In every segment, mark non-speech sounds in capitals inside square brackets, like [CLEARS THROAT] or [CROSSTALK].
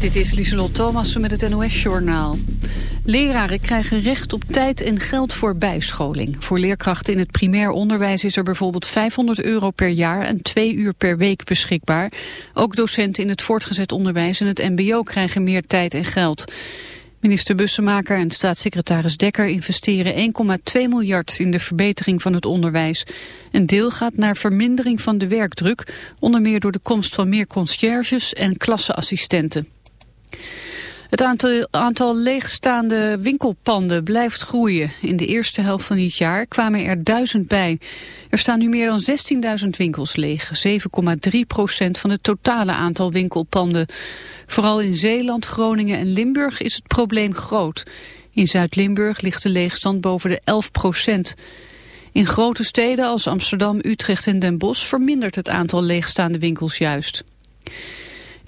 Dit is Lieselot Thomassen met het NOS-journaal. Leraren krijgen recht op tijd en geld voor bijscholing. Voor leerkrachten in het primair onderwijs is er bijvoorbeeld 500 euro per jaar en twee uur per week beschikbaar. Ook docenten in het voortgezet onderwijs en het mbo krijgen meer tijd en geld. Minister Bussemaker en staatssecretaris Dekker investeren 1,2 miljard in de verbetering van het onderwijs. Een deel gaat naar vermindering van de werkdruk, onder meer door de komst van meer conciërges en klasseassistenten. Het aantal, leegstaande winkelpanden blijft groeien. In de eerste helft van dit jaar kwamen er duizend bij. Er staan nu meer dan 16.000 winkels leeg, 7,3 procent van het totale aantal winkelpanden. Vooral in Zeeland, Groningen en Limburg is het probleem groot. In Zuid-Limburg ligt de leegstand boven de 11 procent. In grote steden als Amsterdam, Utrecht en Den Bosch vermindert het aantal leegstaande winkels juist.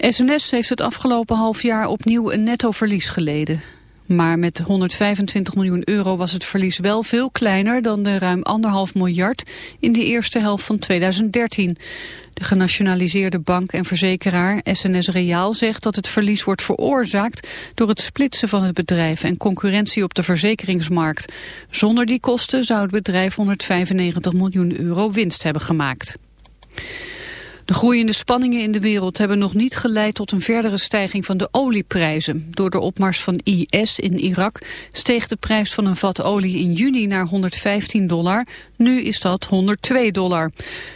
SNS heeft het afgelopen half jaar opnieuw een nettoverlies geleden. Maar met 125 miljoen euro was het verlies wel veel kleiner dan de ruim anderhalf miljard in de eerste helft van 2013. De genationaliseerde bank en verzekeraar SNS Reaal zegt dat het verlies wordt veroorzaakt door het splitsen van het bedrijf en concurrentie op de verzekeringsmarkt. Zonder die kosten zou het bedrijf 195 miljoen euro winst hebben gemaakt. De groeiende spanningen in de wereld hebben nog niet geleid tot een verdere stijging van de olieprijzen. Door de opmars van IS in Irak steeg de prijs van een vat olie in juni naar 115 dollar. Nu is dat 102 dollar.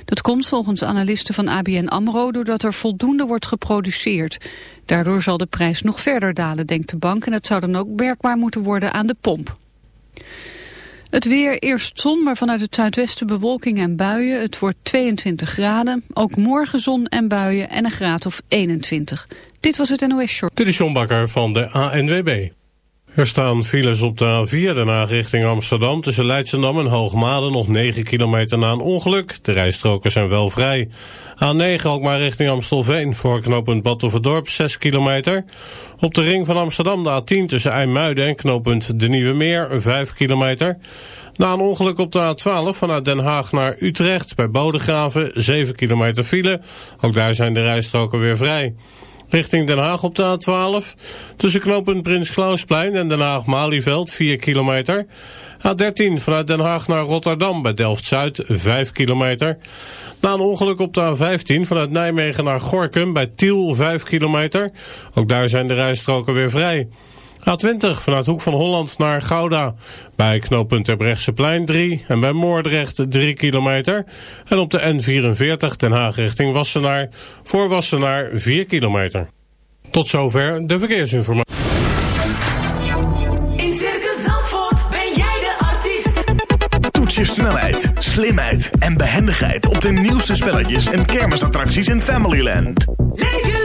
Dat komt volgens analisten van ABN AMRO doordat er voldoende wordt geproduceerd. Daardoor zal de prijs nog verder dalen, denkt de bank. En dat zou dan ook werkbaar moeten worden aan de pomp. Het weer, eerst zon, maar vanuit het zuidwesten bewolking en buien. Het wordt 22 graden. Ook morgen zon en buien en een graad of 21. Dit was het NOS Short. Dit is John Bakker van de ANWB. Er staan files op de A4 daarna richting Amsterdam... tussen Leidschendam en Hoogmade nog 9 kilometer na een ongeluk. De rijstroken zijn wel vrij. A9 ook maar richting Amstelveen voor knooppunt Batuverdorp 6 kilometer. Op de ring van Amsterdam de A10 tussen IJmuiden en knooppunt De Nieuwe Meer 5 kilometer. Na een ongeluk op de A12 vanuit Den Haag naar Utrecht bij Bodegraven 7 kilometer file. Ook daar zijn de rijstroken weer vrij. Richting Den Haag op de A12. Tussen knooppunt Prins Klausplein en Den Haag-Malieveld 4 kilometer. A13 vanuit Den Haag naar Rotterdam bij Delft-Zuid 5 kilometer. Na een ongeluk op de A15 vanuit Nijmegen naar Gorkum bij Tiel 5 kilometer. Ook daar zijn de rijstroken weer vrij. A20 vanuit Hoek van Holland naar Gouda. Bij knooppunt Terbrechtseplein 3 en bij Moordrecht 3 kilometer. En op de N44 Den Haag richting Wassenaar voor Wassenaar 4 kilometer. Tot zover de verkeersinformatie. In Circus Zandvoort ben jij de artiest. Toets je snelheid, slimheid en behendigheid op de nieuwste spelletjes en kermisattracties in Familyland. Leef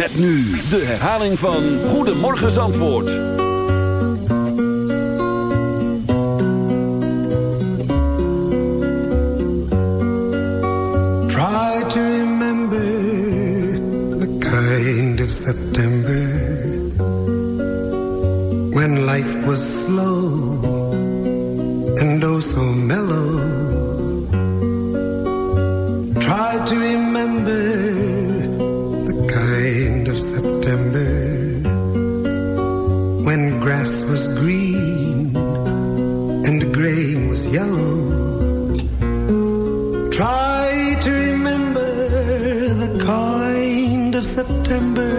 Met nu de herhaling van Goedemorgen Zandvoort. Try to remember the kind of September when life was slow and oh so mellow. Try to remember September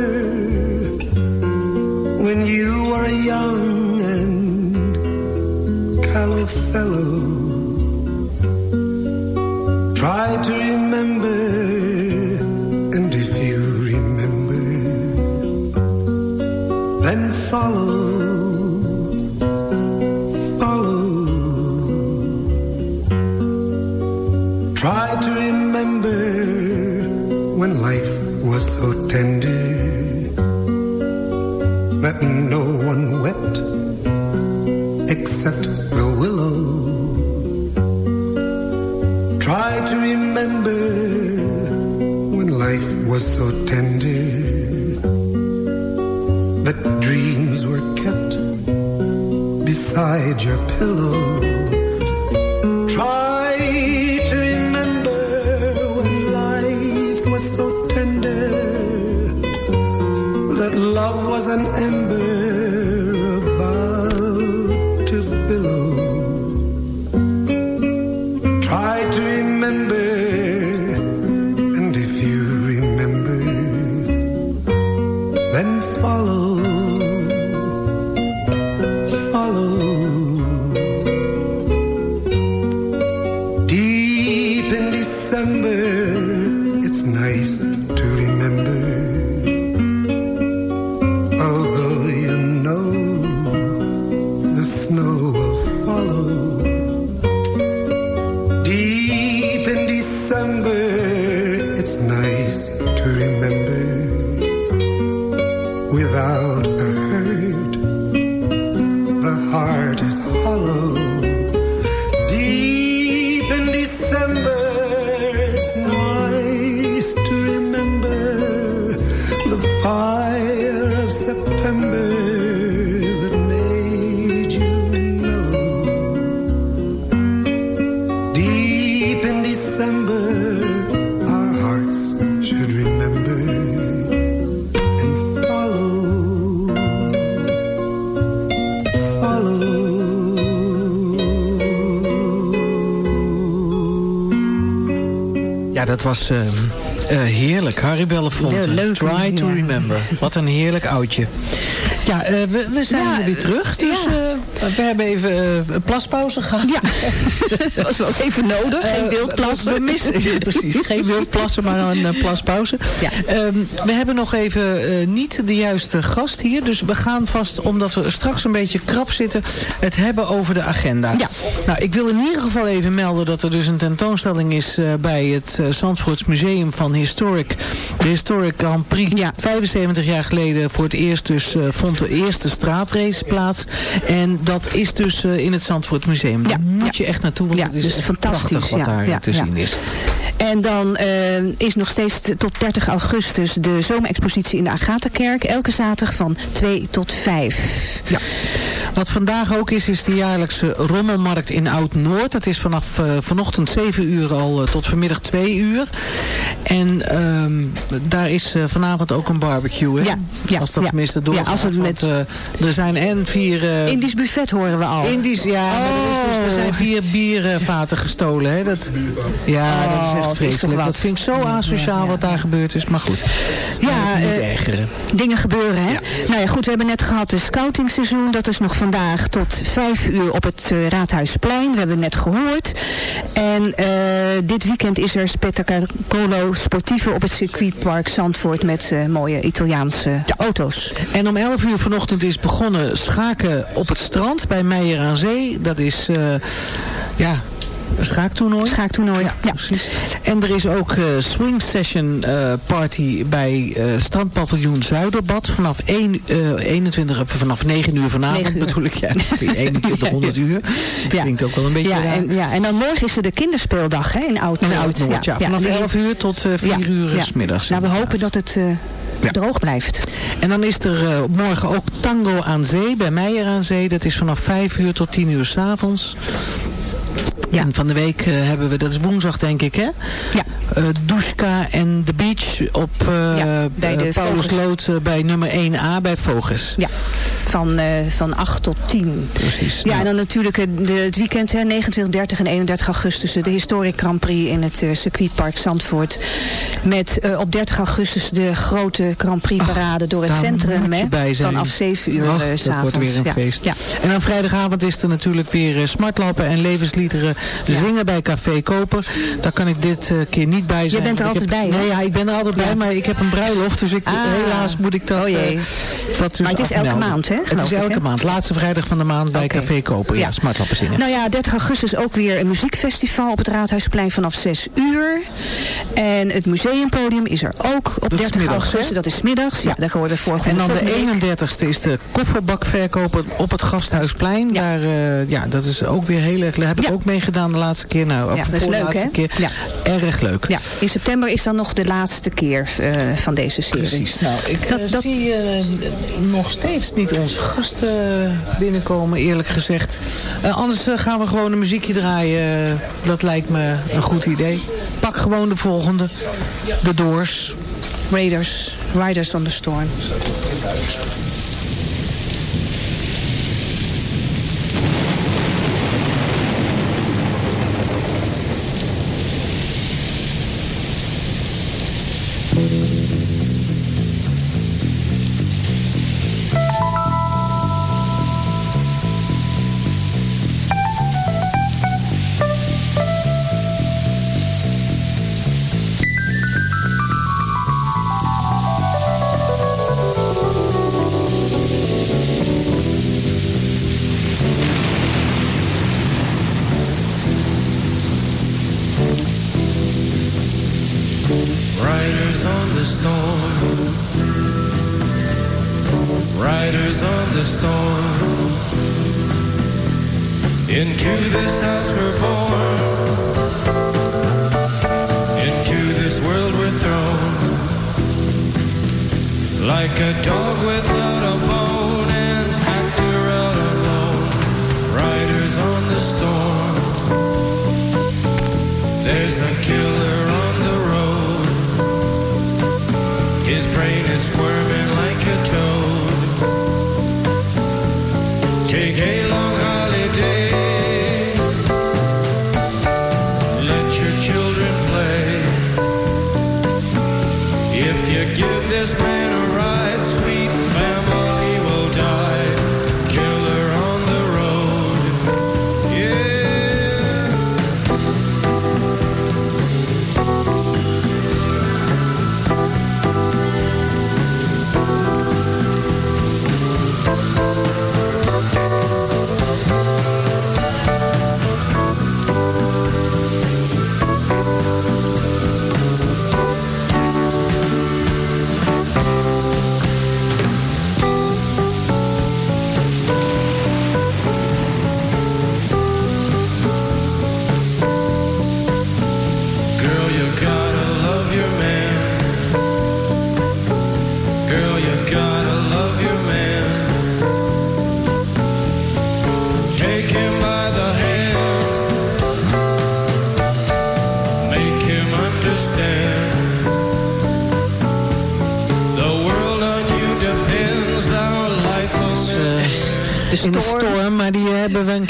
life was so tender that dreams were kept beside your pillow. Try dat was eh, eh, heerlijk. Harry Belafonte. Try to remember. Wat een heerlijk oudje. Ja, eh, we, we zijn Ja, er weer terug. Dus ja. Eh, we hebben even eh, een plaspauze gehad. Ja, [LAUGHS] dat was wel even nodig. Geen Eh, wildplassen. We missen, [LAUGHS] precies, geen wildplassen, maar een plaspauze. Ja. Ehm, we hebben nog even niet de juiste gast hier. Dus we gaan vast, omdat we straks een beetje krap zitten... het hebben over de agenda. Ja. Nou, ik wil in ieder geval even melden... dat er dus een tentoonstelling is bij het uh, Zandvoorts Museum van Historic. De Historic Grand Prix. Ja. 75 jaar geleden voor het eerst dus vond de eerste straatrace plaats. En dat is dus eh, in het Zandvoort Museum. Daar Ja, moet je echt naartoe, want het is dus fantastisch, wat daar te zien is. En dan eh, is nog steeds tot 30 augustus de zomerexpositie in de Agatha-kerk. Elke zaterdag van 2 tot 5. Ja. Wat vandaag ook is, is de jaarlijkse rommelmarkt in Oud-Noord. Dat is vanaf eh, vanochtend 7 uur al tot vanmiddag 2 uur. En ehm, daar is vanavond ook een barbecue, hè? Ja, ja, als dat ja. tenminste doorgaat. Ja, als het want, met- eh, er zijn en vier... Indisch buffet horen we al. Indisch, ja, maar er, dus, er zijn vier biervaten gestolen. Hè? Dat, ja, dat is Oh, echt vreselijk. dat vind ik zo asociaal wat daar gebeurd is. Maar goed, ja, niet eh, ergeren. Dingen gebeuren, hè? Nou ja, goed, we hebben net gehad de scoutingseizoen. Dat is nog vandaag tot 5 uur op het eh, Raadhuisplein. We hebben net gehoord. En eh, dit weekend is er Spettacolo Sportivo op het circuitpark Zandvoort... met eh, mooie Italiaanse auto's. En om 11 uur vanochtend is begonnen schaken op het strand bij Meijer aan Zee. Dat is, eh, ja, schaaktoernooi. Schaaktoernooi, ja. Precies. En er is ook eh, swing session eh, party bij eh strandpaviljoen Zuiderbad vanaf 1, eh 21, eh, vanaf 9 uur vanavond 9 uur. bedoel ik. Ja, 2100 [LAUGHS] uur. Dat Ja. klinkt ook wel een beetje Ja raar. en, ja, en dan morgen is er de kinderspeeldag hè, in Oud-Noord. Ja. Vanaf 11 uur tot eh 4 Ja, uur ja. s middags. Nou, we hopen dat het Ja. droog blijft. En dan is er eh, morgen ook Tango aan Zee, bij Meijer aan Zee. Dat is vanaf 5 uur tot 10 uur s'avonds. Ja. En van de week eh, hebben we, dat is woensdag denk ik hè? Ja. Eh Dushka en The Beach op Ja, bij de Paulus. Lood bij nummer 1A bij Voges. Ja. Van, eh, van 8 tot 10. Precies. Ja, en dan natuurlijk het, de, het weekend, hè, 29, 30 en 31 augustus. De Historic Grand Prix in het eh, circuitpark Zandvoort. Met eh, op 30 augustus de grote Grand Prix parade door het centrum. je Hè, vanaf 7 uur Och, eh, dat wordt weer een ja. feest. Ja. En dan vrijdagavond is er natuurlijk weer smartlappen en levensliederen zingen bij Café Koper. Daar kan ik dit keer niet bij zijn. bent er altijd heb- bij, hè? Nee, ja, ik ben er altijd bij, maar ik heb een bruiloft, dus ik, Ah. helaas moet ik dat... Oh jee. dat dus Maar het is elke maand, hè, Het is elke maand. Laatste vrijdag van de maand bij. Café Koper. Ja, Ja. smartlappen zingen. Nou ja, 30 augustus ook weer een muziekfestival op het Raadhuisplein vanaf 6 uur. En het museumpodium is er ook op is 30 middags, augustus. hè? Dat is middags. Ja, daar hoorden we vorige En dan de volgende week. 31ste is de kofferbakverkoop op het Gasthuisplein. Ja. Daar, eh, ja, dat is ook weer heel erg... Daar heb ik ook meegedaan de laatste keer. Nou, Ja, dat is voor de leuk, laatste hè? keer. Ja. Erg leuk. Ja, in september is dan nog de laatste keer eh, van deze serie. Precies. Nou, ik Dat- eh, dat- zie nog steeds niet onze gasten binnenkomen, eerlijk gezegd. Eh, anders eh, gaan we gewoon een muziekje draaien. Eh, dat lijkt me een goed idee. Pak gewoon de volgende. De Doors. Raiders, Riders on the Storm.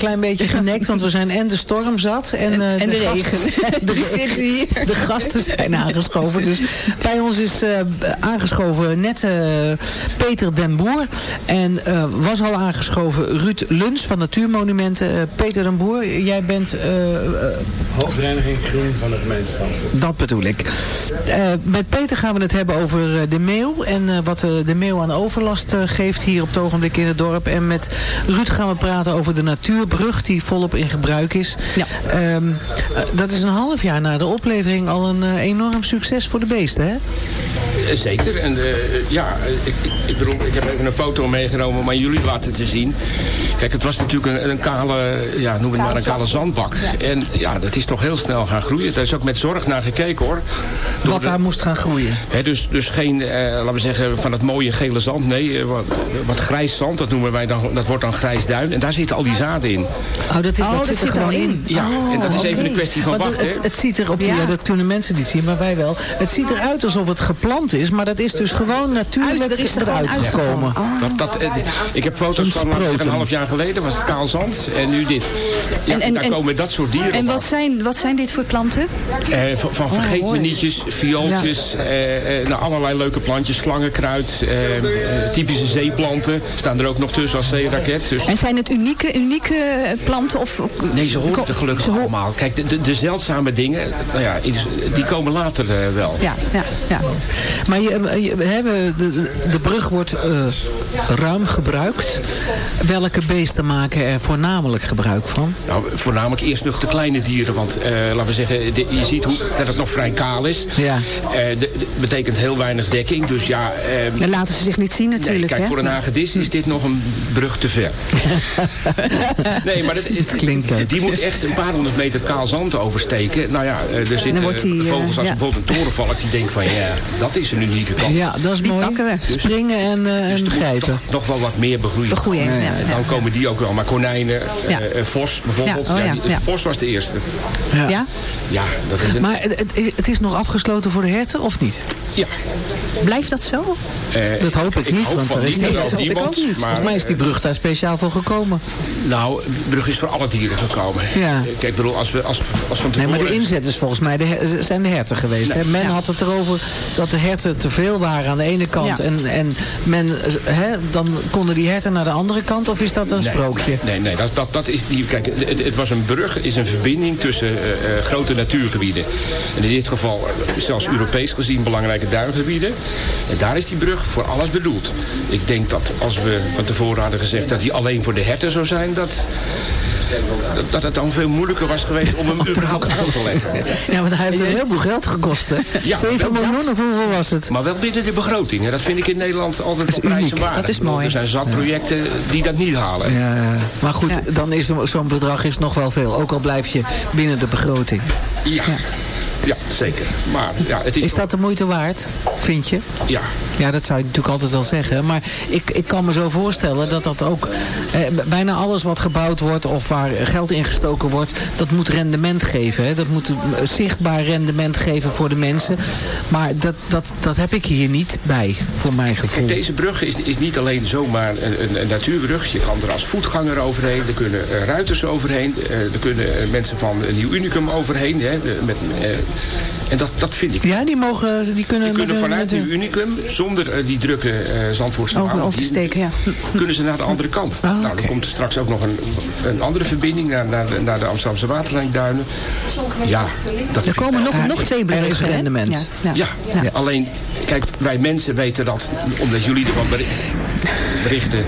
Klein beetje genekt. Want we zijn en de storm zat. En, eh, en de regen. [LAUGHS] De, zitten hier. de gasten zijn aangeschoven. Dus bij ons is eh, aangeschoven net eh, Peter den Boer. En eh, was al aangeschoven Ruud Luns van Natuurmonumenten. Peter den Boer, jij bent... Hoofdreiniging Groen van de gemeente Stamford. dat bedoel ik. Eh, met Peter gaan we het hebben over de meeuw. En eh, wat de meeuw aan overlast eh, geeft hier op het ogenblik in het dorp. En met Ruud gaan we praten over de natuurbrug die volop in gebruik is. Ja. Ehm, eh, dat is een half jaar na de oplevering al een eh, enorm succes voor de beesten, hè? Eh, Zeker. En ja, ik, ik, ik bedoel, ik heb even een foto meegenomen om aan jullie laten te zien. Kijk, het was natuurlijk een, een kale, ja, noem het maar een kale zandbak. En ja, dat is toch heel snel gaan groeien. Daar is ook met zorg naar gekeken hoor. Door Wat de- daar moest gaan groeien. Hè, dus, dus geen, eh, laten we zeggen, van het mooie gele zand. Nee, wat, wat grijs zand, dat noemen wij dan, dat wordt dan grijs duin. En daar zitten al die zaden in. Oh, dat, is, Oh, dat, dat zit er zit gewoon in. Ja, en dat is even een kwestie van wachten. het, het, ziet er op die, Ja. ja, dat kunnen mensen niet zien, maar wij wel. Het ziet eruit alsof het geplant is. Maar dat is dus gewoon natuurlijk Uit, er is er eruit uitgekomen. gekomen. Dat, dat, eh, ik heb foto's van zeggen, een half jaar geleden, was het kaal zand. En nu dit. Ja, En- en- daar en- komen dat soort dieren En wat zijn, wat zijn dit voor planten? Eh, van van Oh, vergeetmenietjes, viooltjes, eh, eh, nou, allerlei leuke plantjes, slangenkruid, eh, eh, typische zeeplanten. Staan er ook nog tussen als zeeraket. Dus... En zijn het unieke, unieke planten? Of, Nee, ze horen er gelukkig allemaal. Kijk, de, de, de zeldzame dingen, nou ja, die komen later eh, wel. Ja, ja, ja. Maar je, je- we hebben, de, de brug wordt eh, ruim gebruikt. Welke beesten maken er voornamelijk gebruik van? Nou, voornamelijk eerst nog de kleine dieren. Want eh, laten we zeggen, je ziet hoe, dat het nog vrij kaal is. Ja. Eh, betekent heel weinig dekking. Dus ja... eh, Dan laten ze zich niet zien natuurlijk. Nee, kijk, hè? voor een hagedis is dit nog een brug te ver. [LAUGHS] [LAUGHS] nee, maar dat, het, klinkt leuk. die moet echt een paar honderd meter kaal zand oversteken. Nou ja, eh, er zitten wordt die, eh, vogels als ja. bijvoorbeeld een torenvalk die denken van ja, dat is een unieke kant. Ja, dat is Die mooi. pakken we. Springen en, Dus en moet grijpen. toch nog wel wat meer begroeien. Begroeien, ja, ja, Dan komen die ook wel. Maar konijnen, eh, Ja. eh, vos bijvoorbeeld. Ja, oh ja, die- ja. Vos was de eerste. Ja? Ja, dat is een... Maar het, het- het is nog afgesloten voor de herten, of niet? ja, Blijft dat zo? eh, Dat hoop ik niet, hoop want er is niet, niet- dat loopt hoop ik niemand, ook niet. maar, Volgens mij is die brug daar speciaal voor gekomen. Nou, de brug is voor alle dieren gekomen. Ja. Kijk, ik bedoel, als we als, als van Nee, tevoren... maar de inzet is volgens mij de, zijn de herten geweest. hè? Men had het erover dat de herten te veel waren aan de ene kant. Ja. En, en men, hè, dan konden die herten naar de andere kant. Of is dat een Nee, sprookje? Nee, nee dat, dat, dat is die. Kijk, het, het was een brug, is een verbinding tussen eh, eh, grote natuurgebieden. En in dit geval eh, zelfs Europees gezien belangrijke duingebieden. En daar is die brug voor alles bedoeld. Ik denk dat als we van tevoren hadden gezegd dat die alleen voor de herten zou zijn, dat. Dat- Dat het dan veel moeilijker was geweest om hem überhaupt aan te leggen. Ja, want hij heeft een heleboel geld gekost. Hè? Ja, 7 wel miljoen of hoeveel was het? Maar wel binnen de begroting. hè. Dat vind ik in Nederland altijd op prijs en waarde. Dat is mooi. Er zijn zat projecten die dat niet halen. Ja, maar goed, Ja. dan is zo- zo'n bedrag is nog wel veel. Ook al blijf je binnen de begroting. Ja, ja zeker. Maar ja, het is, Is dat de moeite waard, vind je? Ja, Ja, dat zou je natuurlijk altijd wel zeggen. Maar ik, ik kan me zo voorstellen dat dat ook... Eh, bijna alles wat gebouwd wordt of waar geld in gestoken wordt... dat moet rendement geven. Hè? Dat moet een eh, zichtbaar rendement geven voor de mensen. Maar dat, dat, dat heb ik hier niet bij, voor mijn gevoel. Kijk, deze brug is, is niet alleen zomaar een, een, een natuurbrug. Je kan er als voetganger overheen. Er kunnen eh, ruiters overheen. eh, er kunnen mensen van Nieuw Unicum overheen. Hè, met, en dat, dat vind ik. Ja, die, mogen, die kunnen... Die vanuit Nieuw Unicum, zonder eh, die drukke eh Zandvoortse Over- te die- steken, ja. Kunnen ze naar de andere kant. Ah, nou, dan komt er straks ook nog een, een andere verbinding naar, naar, de- naar de Amsterdamse waterlijnduinen. Ja, dat Er komen nog, nog twee er bruggen. rendement. Ja, ja. Ja, alleen, kijk, wij mensen weten dat, omdat jullie ervan beri- berichten.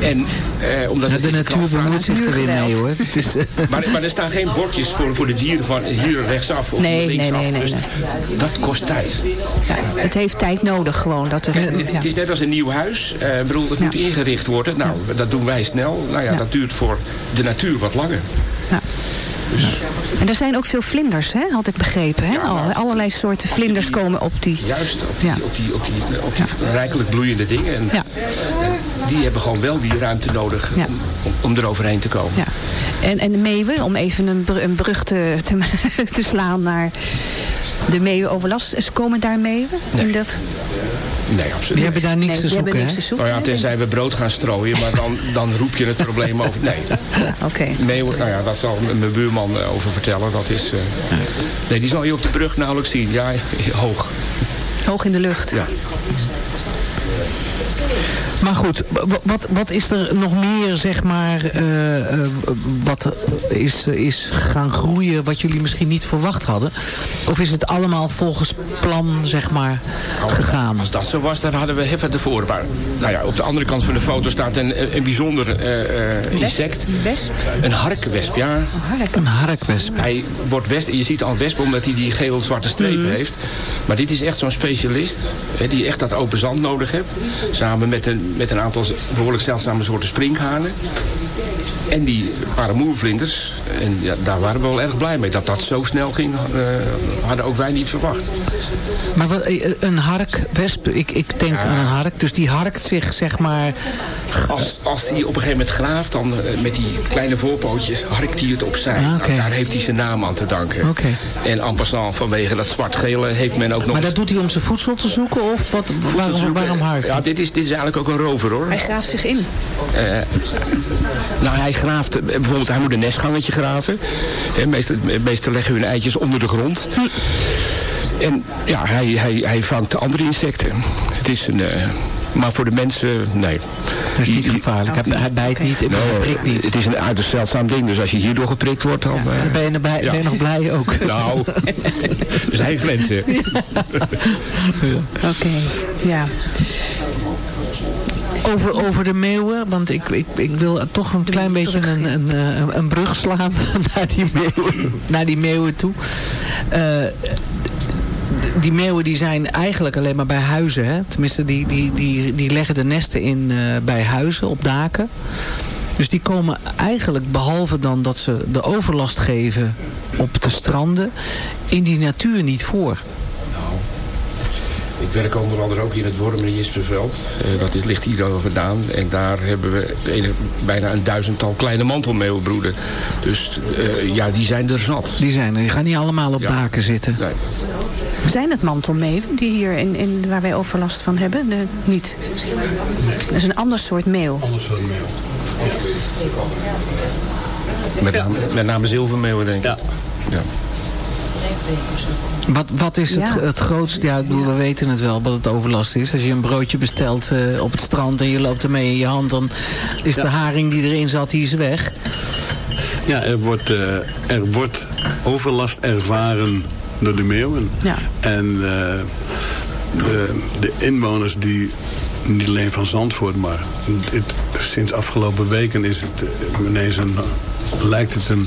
En eh, omdat de natuur bemoeit zich er weer mee hoor. Het is, eh, [LAUGHS] Maar, maar er staan geen bordjes voor, voor de dieren van hier rechtsaf of Nee, linksaf. nee, nee, nee, dus nee. dat kost tijd. Ja, het heeft tijd nodig gewoon. Dat het, Het, ja. het is net als een nieuw huis. Eh, ik bedoel, het Ja. moet ingericht worden. Nou, dat doen wij snel. Nou ja, Ja. dat duurt voor de natuur wat langer. Ja. En er zijn ook veel vlinders, hè, had ik begrepen. Hè? Ja, nou, Al- allerlei soorten vlinders die- komen op die... Juist, op die, Ja. op die, op die, op die rijkelijk bloeiende dingen. En Ja. Die hebben gewoon wel die ruimte nodig Ja. om, om eroverheen te komen. Ja. En, en de meeuwen, om even een, br- een brug te, te, [LAUGHS] te slaan naar de meeuwenoverlast. Is- Komen daar meeuwen? Nee. In dat? Nee, absoluut die niet. hebben daar niks nee, te die hebben zoeken niks hè? te zoeken. Nou ja, tenzij we brood gaan strooien, maar dan, [LAUGHS] dan roep je het probleem over. Nee, Ja, Oké. meeuwen, nou ja, dat zal mijn buurman eh, over vertellen. Dat is, eh, nee, die zal je op de brug nauwelijks zien. Ja, [LAUGHS] hoog. Hoog in de lucht. Ja. Maar goed, wat, wat is er nog meer, zeg maar, eh, eh, wat is, is gaan groeien wat jullie misschien niet verwacht hadden? Of is het allemaal volgens plan, zeg maar, gegaan? Als dat zo was, dan hadden we even tevoren. Maar nou ja, op de andere kant van de foto staat een, een bijzonder eh, eh, insect. Een wesp? Een harkenwesp, ja. Een harkwesp. Hij wordt west, je ziet al wesp omdat hij die geel-zwarte strepen Mhm. heeft. Maar dit is echt zo'n specialist hè, die echt dat open zand nodig heeft. Samen met een, met een aantal behoorlijk zeldzame soorten sprinkhanen. En die paramoervlinders. En ja, daar waren we wel erg blij mee. Dat dat zo snel ging, eh, hadden ook wij niet verwacht. Maar wat, eh, een harkwesp, ik, ik denk aan een hark. Dus die harkt zich, zeg maar... Als, als hij op een gegeven moment graaft, dan eh, met die kleine voorpootjes harkt hij het opzij. Ah. Nou, daar heeft hij zijn naam aan te danken. Oké. En en passant vanwege dat zwart-gele heeft men ook nog... Maar dat doet hij om zijn voedsel te zoeken? Of wat, waarom, waarom harkt Ja, hij? dit is, dit is eigenlijk ook een rover hoor. Hij graaft zich in. Eh, nou, hij graaft, eh, bijvoorbeeld, hij moet een nestgangetje graven. Eh, meestal, meestal leggen hun eitjes onder de grond. En ja, hij, hij, hij vangt andere insecten. Het is een... eh, maar voor de mensen, nee. Dat is niet gevaarlijk. Hij, hij bijt niet, hij Nou, prikt niet. het is een uiterst zeldzaam ding. Dus als je hierdoor geprikt wordt, dan... eh, Dan ben je, erbij, Ja. ben je nog blij ook. [LAUGHS] nou, er zijn grenzen. [LAUGHS] Oké, ja. Over, over de meeuwen, want ik, ik, ik wil toch een klein beetje een, een, eh, een, een brug slaan [LAUGHS] naar die meeuwen, naar die meeuwen toe. Eh, die meeuwen die zijn eigenlijk alleen maar bij huizen. Hè? Tenminste, die, die, die, die leggen de nesten in eh, bij huizen, op daken. Dus die komen eigenlijk, behalve dan dat ze de overlast geven op de stranden, in die natuur niet voor. Ik werk onder andere ook in het Wormen en Jisperveld. Eh, dat is, ligt hier al vandaan. En daar hebben we een- bijna een duizendtal kleine mantelmeeuwenbroeden. Dus eh, ja, die zijn er zat. Die zijn er, die gaan niet allemaal op Ja. daken zitten. Nee. Zijn het mantelmeeuwen die hier in, in, waar wij overlast van hebben? Nee, niet. Dat is een ander soort meeuw. Anders soort mail. Met, name, met name zilvermeeuwen, denk ik. Ja. Ja. Wat, wat is het, Ja. het grootste? Ja, ik bedoel, we weten het wel wat het overlast is. Als je een broodje bestelt eh, op het strand en je loopt ermee in je hand... dan is de haring die erin zat, die is weg. Ja, er wordt, eh, er wordt overlast ervaren door de meeuwen. Ja. En eh, de, de inwoners die, niet alleen van Zandvoort, maar het, sinds afgelopen weken is het ineens een, lijkt het een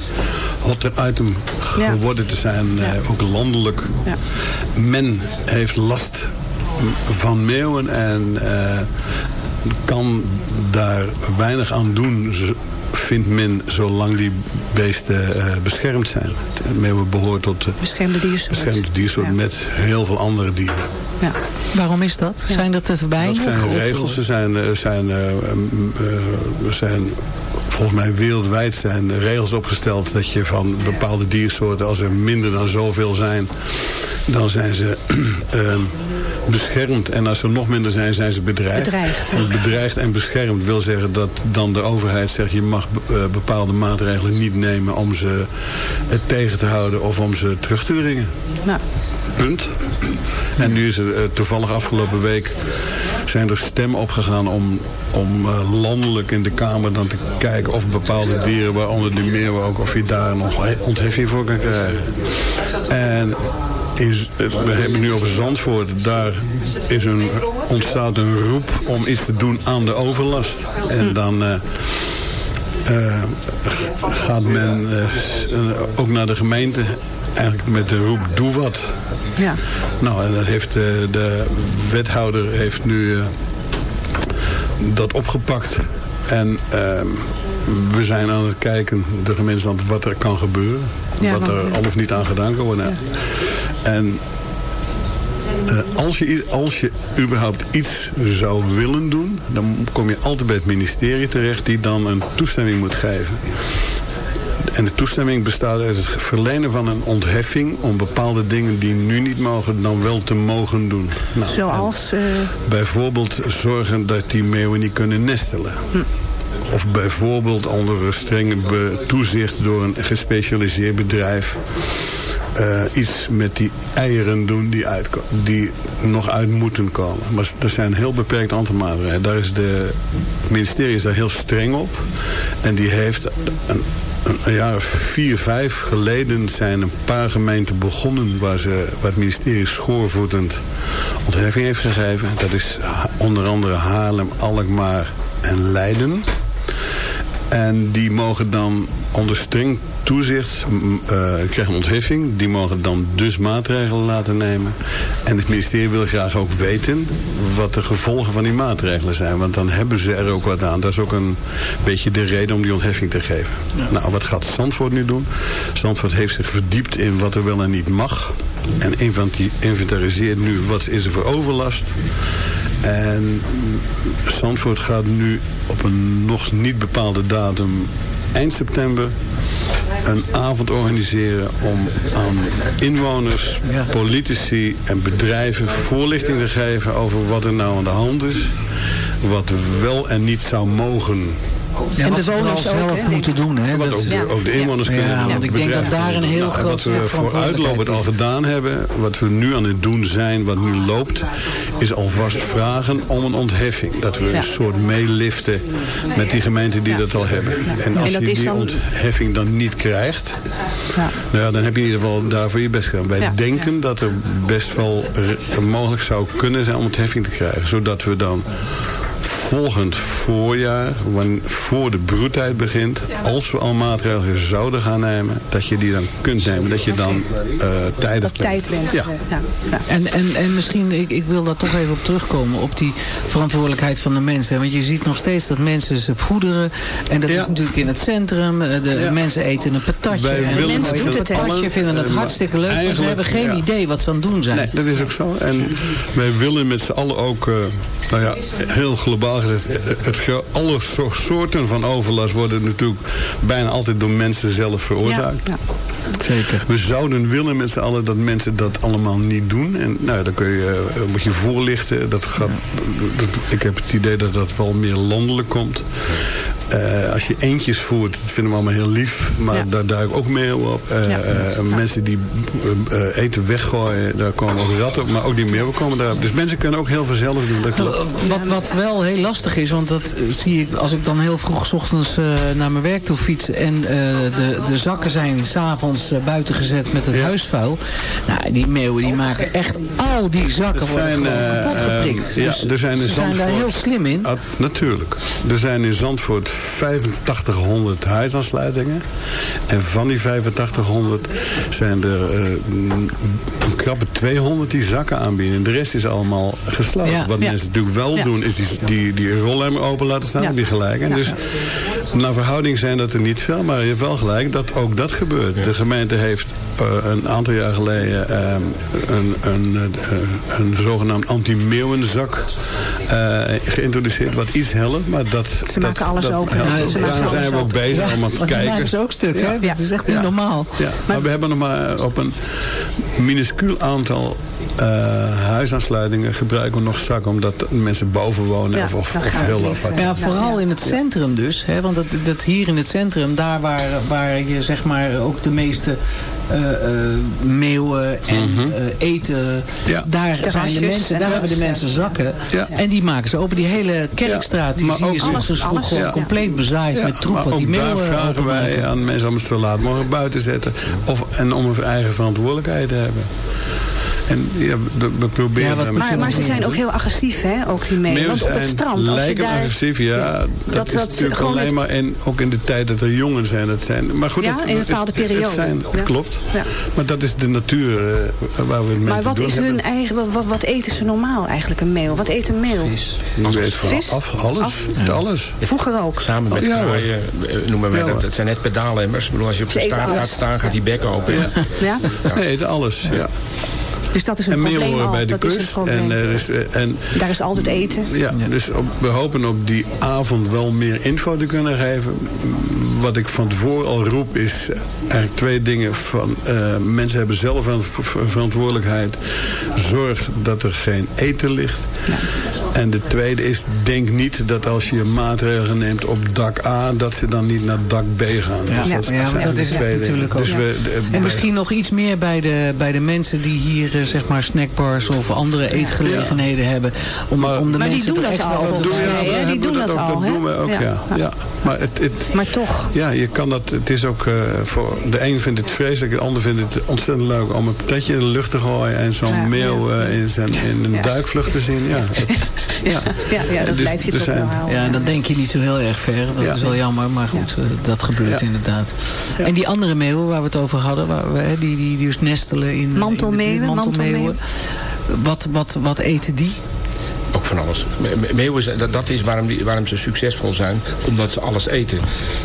hotter item Ja. geworden te zijn, eh, ook landelijk. Ja. Men heeft last van meeuwen en eh, kan daar weinig aan doen, vindt men, zolang die beesten eh, beschermd zijn. De Meeuwen behoort tot de Beschermde diersoort. beschermde diersoort Ja. met heel veel andere dieren. Ja. Waarom is dat? Zijn er te Dat weinig? zijn regels. Er zijn, er zijn, zijn volgens mij wereldwijd zijn er regels opgesteld dat je van bepaalde diersoorten, als er minder dan zoveel zijn, dan zijn ze [CLEARS THROAT] eh, beschermd. En als er nog minder zijn, zijn ze bedreigd. Bedreigd. En bedreigd en beschermd wil zeggen dat dan de overheid zegt... je mag eh, bepaalde maatregelen niet nemen om ze eh, tegen te houden of om ze terug te dringen. Nou, Punt. En nu is er eh, toevallig afgelopen week zijn er stemmen opgegaan om, om eh, landelijk in de Kamer dan te kijken of bepaalde dieren, waaronder die meeuwen ook, of je daar nog he- ontheffing voor kan krijgen. En eh, we hebben nu over Zandvoort, daar is een, ontstaat een roep om iets te doen aan de overlast. En dan... gaat men ook naar de gemeente eigenlijk met de roep doe wat. Ja. Nou, en dat heeft eh, de wethouder heeft nu eh, dat opgepakt. En ehm, we zijn aan het kijken, de gemeente, wat er kan gebeuren. Ja, wat er al of niet aan gedaan kan worden. En eh, als, je, als je überhaupt iets zou willen doen... dan kom je altijd bij het ministerie terecht... die dan een toestemming moet geven. En de toestemming bestaat uit het verlenen van een ontheffing... om bepaalde dingen die nu niet mogen, dan wel te mogen doen. Nou, Zoals... eh, Bijvoorbeeld zorgen dat die meeuwen niet kunnen nestelen. Of bijvoorbeeld onder strenge be- toezicht door een gespecialiseerd bedrijf... eh, iets met die eieren doen die, die nog uit moeten komen. Maar er zijn een heel beperkt aantal maatregelen. Daar is de, het ministerie is daar heel streng op. En die heeft een, een, jaar vier, vijf geleden zijn een paar gemeenten begonnen... waar, ze, waar het ministerie schoorvoetend ontheffing heeft gegeven. Dat is onder andere Haarlem, Alkmaar en Leiden. En die mogen dan onder streng toezicht, eh, krijgen ontheffing. Die mogen dan dus maatregelen laten nemen. En het ministerie wil graag ook weten wat de gevolgen van die maatregelen zijn. Want dan hebben ze er ook wat aan. Dat is ook een beetje de reden om die ontheffing te geven. Nou, wat gaat Zandvoort nu doen? Zandvoort heeft zich verdiept in wat er wel en niet mag. En inventariseert nu wat is er voor overlast. En Zandvoort gaat nu op een nog niet bepaalde datum eind september een avond organiseren om aan inwoners, politici en bedrijven voorlichting te geven over wat er nou aan de hand is. Wat wel en niet zou mogen. Ja, wat ze vooral zelf moeten doen. Hè? Wat Dat ook, is- de, ook de inwoners Ja, kunnen doen. want ook ik denk dat daar een heel. Nou, groot Wat we stuk voor uitlopend al gedaan hebben, wat we nu aan het doen zijn, wat nu loopt, is alvast vragen om een ontheffing. Dat we Ja. een soort meeliften met die gemeenten die dat al hebben. En als En dat je die ontheffing dan niet krijgt, nou ja, dan heb je in ieder geval daarvoor je best gedaan. Wij Ja. denken dat er best wel mogelijk zou kunnen zijn om ontheffing te krijgen. Zodat we dan volgend voorjaar, voor de broedtijd begint, als we al maatregelen zouden gaan nemen, dat je die dan kunt nemen. Dat je dan eh tijdig Op tijd bent. Ja. Ja. En, en, en misschien, ik, ik wil daar toch even op terugkomen, op die verantwoordelijkheid van de mensen. Want je ziet nog steeds dat mensen ze voederen. En dat Ja. is natuurlijk in het centrum. Eh, De Ja. mensen eten een patatje. Wij en willen mensen doen het, patatje vinden het Eh, hartstikke leuk. Maar ze hebben geen ja. idee wat ze aan het doen zijn. Nee, dat is ook zo. En wij willen met z'n allen ook, eh, nou ja, heel globaal gezegd, eh, het, alle so- soorten van overlast worden natuurlijk bijna altijd door mensen zelf veroorzaakt. Ja. Zeker. We zouden willen met z'n allen dat mensen dat allemaal niet doen. En nou, dan kun je, eh, moet je voorlichten. Dat gaat, dat- ik heb het idee dat dat wel meer landelijk komt. Eh, als je eentjes voert, dat vinden we allemaal heel lief. Maar Ja. daar duik ook meer op. Eh, Ja. eh, mensen die eh, eh, eten weggooien, daar komen ook ratten op. Maar ook die meeuwen komen daarop. Dus mensen kunnen ook heel veel zelf doen. Dat klopt. Wat, wat wel heel lastig is, want dat eh, zie ik als ik dan heel vroeg 's ochtends eh, naar mijn werk toe fiets. En eh, de, de zakken zijn s'avonds uh, buiten gezet met het huisvuil. Nou, die meeuwen die maken echt al die zakken worden zijn, eh, kapot geprikt. eh, ja, Dus er zijn in ze zijn daar heel slim in. Ah, natuurlijk. Er zijn in Zandvoort 8500 huisaansluitingen. En van die 8500 zijn er een krappe 200 die zakken aanbieden. En de rest is allemaal gesloten. Ja, Wat ja. mensen natuurlijk wel doen, is die, die, die rollemmer open laten staan. Ja. Die gelijk. En dus naar verhouding zijn dat er niet veel. Maar je hebt wel gelijk dat ook dat gebeurt. De gemeente heeft eh, een aantal jaar geleden eh, een, een, eh, een zogenaamd anti-meeuwenzak eh, geïntroduceerd. Wat iets helpt, maar dat... Ze dat, maken alles dat open. helpt Ja, ze Daar zijn we ook open. bezig om aan te kijken. ze ook stuk, hè? Ja. Dat is echt niet Ja. normaal. Ja, maar we hebben nog maar op een minuscuul aantal eh, huisaansluitingen gebruiken we nog zak omdat mensen boven wonen Ja, of, of, dat of heel apart. Ja, vooral in het centrum dus. Hè, want dat, dat hier in het centrum, daar waar, waar je zeg maar ook de meeste eh, eh, meeuwen en eh, eten, Mhm. Ja. daar zijn de mensen, en daar hebben de mensen zakken. Ja. En die maken ze open. Die hele kerkstraat, die maar zie je Alles, vroeg alles, gewoon ja. compleet bezaaid Ja, met troep. maar Wat die ook daar meeuwen vragen wij aan mensen om het zo laat mogelijk buiten te zetten. Of, en om een eigen verantwoordelijkheid te hebben. En ja, we we proberen Ja, wat- daar met Maar, maar ze zijn ook heel agressief, hè? Ook die meeuwen. Want op het strand, als je daar... agressief, ja. dat, dat- is dat natuurlijk alleen het- maar in, ook in de tijd dat er jongen zijn. Dat zijn maar goed, Ja, het- in een het- bepaalde het- het periode. Klopt. Ja. Maar dat is de natuur eh, waar we het mee Maar te wat doen is hebben. hun eigen... Wat, wat, wat eten ze normaal eigenlijk, een meeuw? Wat eet een meeuw? Weet van Vis? af, alles. Af? Alles. Vroeger ook. Samen met Oh, kraaien eh, noemen wij dat. Het zijn net pedaallemmers. Ik bedoel, als je op Ze de staart gaat staan, gaat die bek open. Ja. Ja? Nee, eten alles. Ja. Dus dat is een En meer probleem horen al. bij de dat kust. En, eh, dus, eh, en Daar is altijd eten. Ja, dus op, we hopen op die avond wel meer info te kunnen geven. Wat ik van tevoren al roep is eigenlijk twee dingen. Van, eh, mensen hebben zelf een ver- verantwoordelijkheid. Zorg dat er geen eten ligt. En de tweede is, denk niet dat als je maatregelen neemt op dak A... dat ze dan niet naar dak B gaan. Ja, Dus ja, dat is natuurlijk ook. Dus we, de- En misschien nog iets meer bij de, bij de mensen die hier eh, zeg maar snackbars of andere eetgelegenheden hebben. Om, Maar- om de Maar die mensen doen er dat extra al, volgens doen, mij, Die doen dat dat ook, al, Dat doen we ook, Ja. ja. ja. Maar het, het, Maar toch. Ja, je kan dat. Het is ook eh, voor de een vindt het vreselijk, de ander vindt het ontzettend leuk om een patatje in de lucht te gooien en zo'n Ja. meeuw eh, in, zijn, in een Ja. duikvlucht te zien. Ja, Ja, ja, ja dat Dus blijf je toch wel houden. Ja, dan denk je niet zo heel erg ver. Dat Ja. is wel jammer, maar goed, eh, dat gebeurt Ja. inderdaad. En die andere meeuwen waar we het over hadden, waar we, hè, die, die, die dus nestelen in... Mantelmeeuwen, in de buurt, mantelmeeuwen. Wat, wat, wat eten die? Van alles. Me- me- Meeuwen, zijn- dat, dat is waarom, die, waarom ze succesvol zijn. Omdat ze alles eten.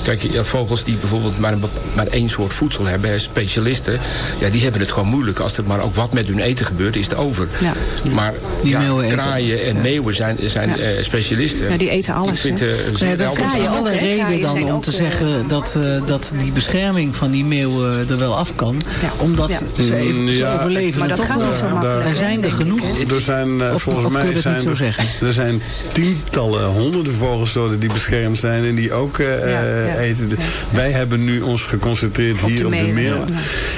Kijk, je- vogels die bijvoorbeeld maar, een, maar één soort voedsel hebben, specialisten, ja, die hebben het gewoon moeilijk. Als er maar ook wat met hun eten gebeurt, is het over. Ja. Maar Die ja, meeuwen eten. kraaien en meeuwen zijn, zijn Ja. eh, specialisten. Ja, die eten alles, Ik vind, ze- Nee, dat is alle reden Kraaien dan om ook, te eh, zeggen dat, eh, dat die bescherming van die meeuwen er wel af kan. Ja. Omdat Ja. ze, even, ze ja, overleven. Maar dat toch gaat wel. niet zo makkelijk, Er zijn er genoeg. Er zijn, volgens mij zijn niet zo [LAUGHS] er, zijn tientallen, honderden vogelsoorten die beschermd zijn en die ook eh, Ja, ja. eten. Wij hebben nu ons geconcentreerd hier de op de meeuwen, meer. ja.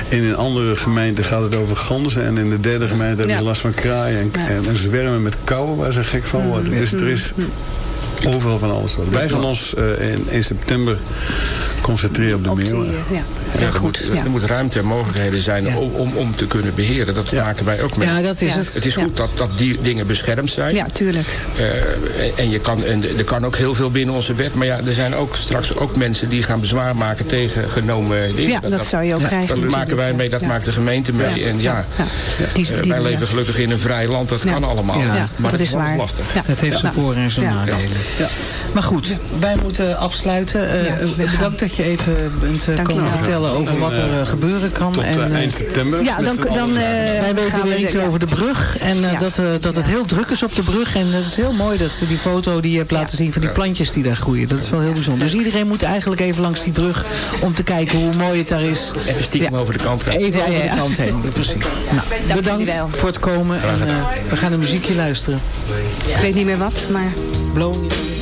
En in andere gemeenten gaat het over ganzen en in de derde gemeente hebben ze last van kraaien en, Ja. en, en zwermen met kauwen waar ze gek van worden. Dus er is overal van alles wat. Wij gaan ons eh, in, in september concentreren op de meeuwen. ja. Er, goed. moet, er moet ruimte en mogelijkheden zijn Ja. om, om, om te kunnen beheren. Dat Ja. maken wij ook mee. Ja, dat is Ja. het. Het is Ja. goed dat, dat die dingen beschermd zijn. Ja, tuurlijk. Eh, en, je kan, en er kan ook heel veel binnen onze wet. Maar ja, er zijn ook straks ook mensen die gaan bezwaar maken tegen genomen dingen. Ja, dat zou je ook krijgen. Dat maken wij mee, dat Ja. maakt de gemeente mee. En ja, Ja. Die, eh, wij leven gelukkig in een vrij land. Dat Ja. kan allemaal. Ja. Ja, maar dat het is lastig. Ja. Het heeft zijn voor- en zijn Ja. Maar goed, wij moeten afsluiten. Eh, we bedankt dat je even bent eh, komen vertellen over wat er eh, gebeuren kan. Tot eh, en, eind september. Ja, dan, dan eh, wij weten we weer iets ja. over de brug. En eh, Ja. dat, eh, dat het heel druk is op de brug. En het is heel mooi dat ze die foto die je hebt laten zien van die plantjes die daar groeien. Dat is wel heel bijzonder. Dus iedereen moet eigenlijk even langs die brug om te kijken hoe mooi het daar is. Even stiekem over de kant gaan. Even Ja, over ja, de kant heen. [LAUGHS] Precies. Nou, bedankt wel. voor het komen. En we gaan een muziekje luisteren. Ik weet niet meer wat, maar... blown in the.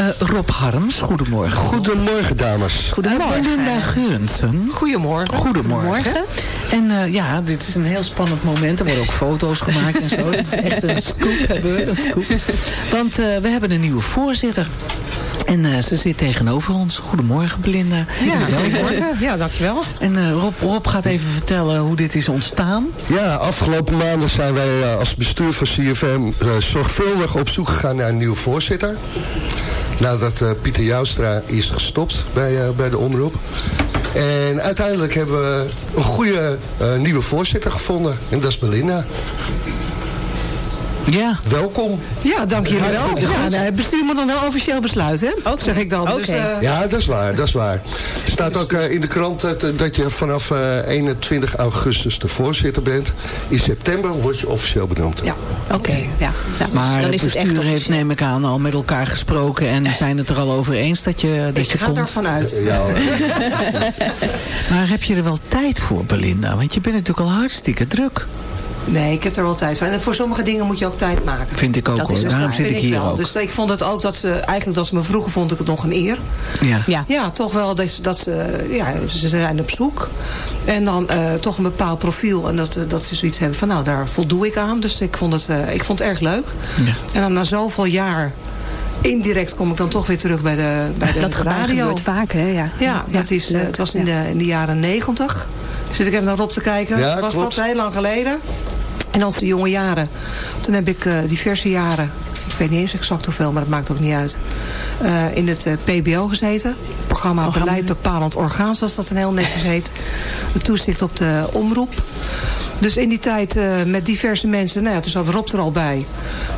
Uh, Rob Harms. Goedemorgen. Goedemorgen, dames. Goedemorgen. Linda Geurensen. Goedemorgen. Goedemorgen. En uh, ja, dit is een heel spannend moment. Er worden ook foto's gemaakt en zo. Het is echt een scoop, hebben. Een scoop. Want uh, we hebben een nieuwe voorzitter. En uh, ze zit tegenover ons. Goedemorgen, Belinda. Ja, goedemorgen. Ja, dankjewel. En uh, Rob, Rob gaat even vertellen hoe dit is ontstaan. Ja, afgelopen maanden zijn wij uh, als bestuur van CFM zorgvuldig op zoek gegaan naar een nieuwe voorzitter. Nadat Pieter Joustra is gestopt bij, bij de omroep. En uiteindelijk hebben we een goede nieuwe voorzitter gevonden. En dat is Belinda. Ja. Welkom. Ja, dank jullie wel. Ja, nou, het bestuur moet dan wel officieel besluiten, hè? Dat zeg ik dan. Okay. Dus, uh... Ja, dat is waar, dat is waar. Er staat ook uh, in de krant dat, dat je vanaf uh, 21 augustus de voorzitter bent. In september word je officieel benoemd. Ja, oké. Okay. Ja. ja. Maar dan het is bestuur het echt heeft, neem ik aan, al met elkaar gesproken... en zijn het er al over eens dat je, dat ik je ga komt? ervan uit. Ja, [LAUGHS] maar heb je er wel tijd voor, Belinda? Want je bent natuurlijk al hartstikke druk. Nee, ik heb er wel tijd voor. En voor sommige dingen moet je ook tijd maken. Vind ik ook dat hoor. Is Daarom zit ik hier wel. ook. Dus ik vond het ook dat ze, eigenlijk dat ze me vroegen, vond ik het nog een eer. Ja, ja. ja toch wel dat, dat ze, ja, ze zijn op zoek. En dan uh, toch een bepaald profiel. En dat, dat ze zoiets hebben van, nou, daar voldoe ik aan. Dus ik vond het, uh, ik vond het erg leuk. Ja. En dan na zoveel jaar indirect kom ik dan toch weer terug bij de, bij de dat radio. Dat vaak, hè? Ja, ja, dat is, uh, het was in de, in de jaren negentig. Zit ik even naar Rob te kijken. Ja, dat was klopt. dat heel lang geleden. En dan de jonge jaren. Toen heb ik uh, diverse jaren, ik weet niet eens exact hoeveel, maar dat maakt ook niet uit. Uh, in het uh, PBO gezeten. Programma Beleid Bepalend Orgaan, zoals dat een heel netjes heet. De toezicht op de omroep. Dus in die tijd uh, met diverse mensen, nou ja, toen zat Rob er al bij.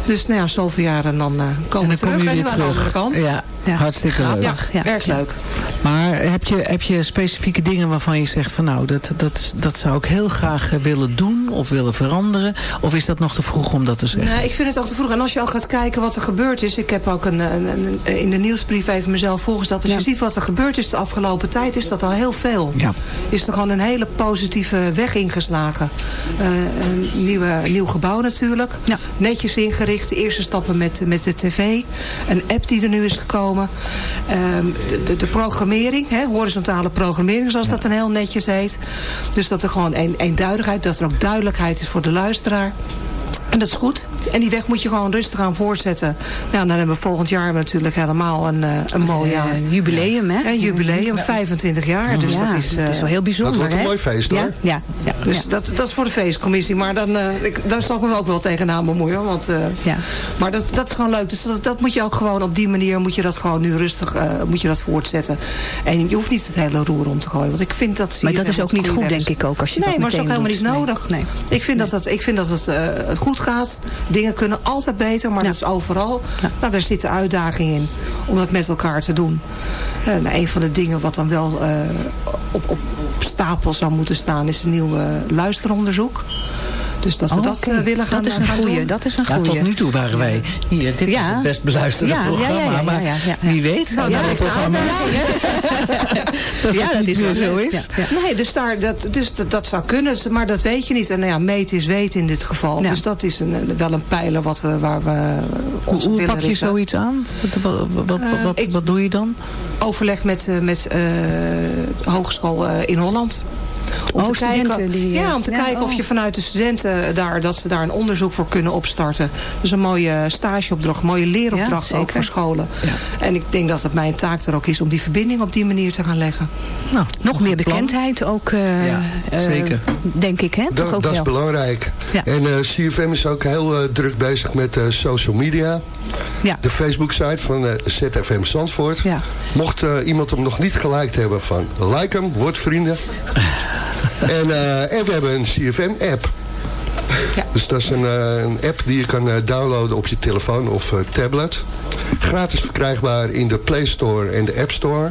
Dus nou ja, zoveel jaren dan uh, komen we terug. Kom je en weer aan terug. de andere kant. Ja, ja. hartstikke leuk. Ja, ja, erg leuk. Maar heb je, heb je specifieke dingen waarvan je zegt van nou, dat, dat, dat zou ik heel graag willen doen of willen veranderen? Of is dat nog te vroeg om dat te zeggen? Nee, ik vind het ook te vroeg. En als je ook gaat kijken wat er gebeurd is. Ik heb ook een, een, een in de nieuwsbrief even mezelf voorgesteld. Als ja. je ziet wat er gebeurd is de afgelopen tijd, is dat al heel veel. Ja. Is er gewoon een hele positieve weg ingeslagen. Uh, een nieuwe, nieuw gebouw natuurlijk. Ja. Netjes ingericht. De eerste stappen met, met de tv. Een app die er nu is gekomen. Um, de, de, de, programmering. Hè, horizontale programmering zoals ja. dat dan heel netjes heet. Dus dat er gewoon een, eenduidigheid. Dat er ook duidelijkheid is voor de luisteraar. En dat is goed. En die weg moet je gewoon rustig aan voortzetten. Nou, dan hebben we volgend jaar natuurlijk helemaal een, uh, een mooi jaar. Een jubileum, hè? Een jubileum, 25 jaar. Dus ja, dat is, uh, dat is wel heel bijzonder, Dat wordt een hè? mooi feest, hoor. Ja, ja, ja, dus ja. Dat, dat is voor de feestcommissie. Maar dan, uh, ik, daar zal ik me ook wel tegenaan bemoeien. Want, ja. Maar dat, dat is gewoon leuk. Dus dat, dat moet je ook gewoon op die manier... moet je dat gewoon nu rustig moet je dat voortzetten. En je hoeft niet het hele roer om te gooien. Want ik vind dat... Maar dat is ook niet goed, denk ik ook. Als je nee, dat maar dat is ook helemaal doet. niet nodig. Nee. Nee. Ik vind nee. dat het, ik vind dat het, het goed gaat. Dingen kunnen altijd beter, maar Ja. dat is overal. Ja. Nou, daar zit een uitdaging in om dat met elkaar te doen. Uh, een van de dingen wat dan wel uh, op, op stapel zou moeten staan... is een nieuw luisteronderzoek. Dus dat we Oh, dat uh, willen gaan, Dat is een gaan goeie, doen. dat is een Ja, goeie. tot nu toe waren wij hier. Dit Ja. is het best beluisterde Ja, ja, ja, programma. ja, ja, maar ja, ja. wie weet. Nou, ja, dat programma. [LAUGHS] Ja, dat is wel zo is. Ja, ja. Nee, dus, daar, dat, dus dat, dat zou kunnen, maar dat weet je niet. En nou ja, meten is weten in dit geval. Ja. Dus dat is een, wel een pijler wat we, waar we ons Hoe, pak je richten. zoiets aan? Wat, wat, wat, wat, Eh, wat, ik- wat doe je dan? overleg met, eh, met eh, hogeschool eh, in Holland. Om Oh, te studenten kijken, die, eh, ja, om te ja, kijken of oh. je vanuit de studenten daar, dat ze daar een onderzoek voor kunnen opstarten. Dus een mooie stageopdracht, een mooie leeropdracht Ja, ook voor scholen. En ik denk dat het mijn taak er ook is om die verbinding op die manier te gaan leggen. Nou, Nog meer plan. bekendheid ook, uh, Ja, uh, zeker. denk ik, hè? Toch ook dat is belangrijk. Ja. En uh, CFM is ook heel uh, druk bezig met uh, social media. Ja. De Facebook-site van ZFM Zandvoort. Ja. Mocht uh, iemand hem nog niet geliked hebben van like hem, word vrienden. [LAUGHS] en, uh, en we hebben een CFM-app. Ja. Dus dat is een, uh, een app die je kan uh, downloaden op je telefoon of tablet. Gratis verkrijgbaar in de Play Store en de App Store.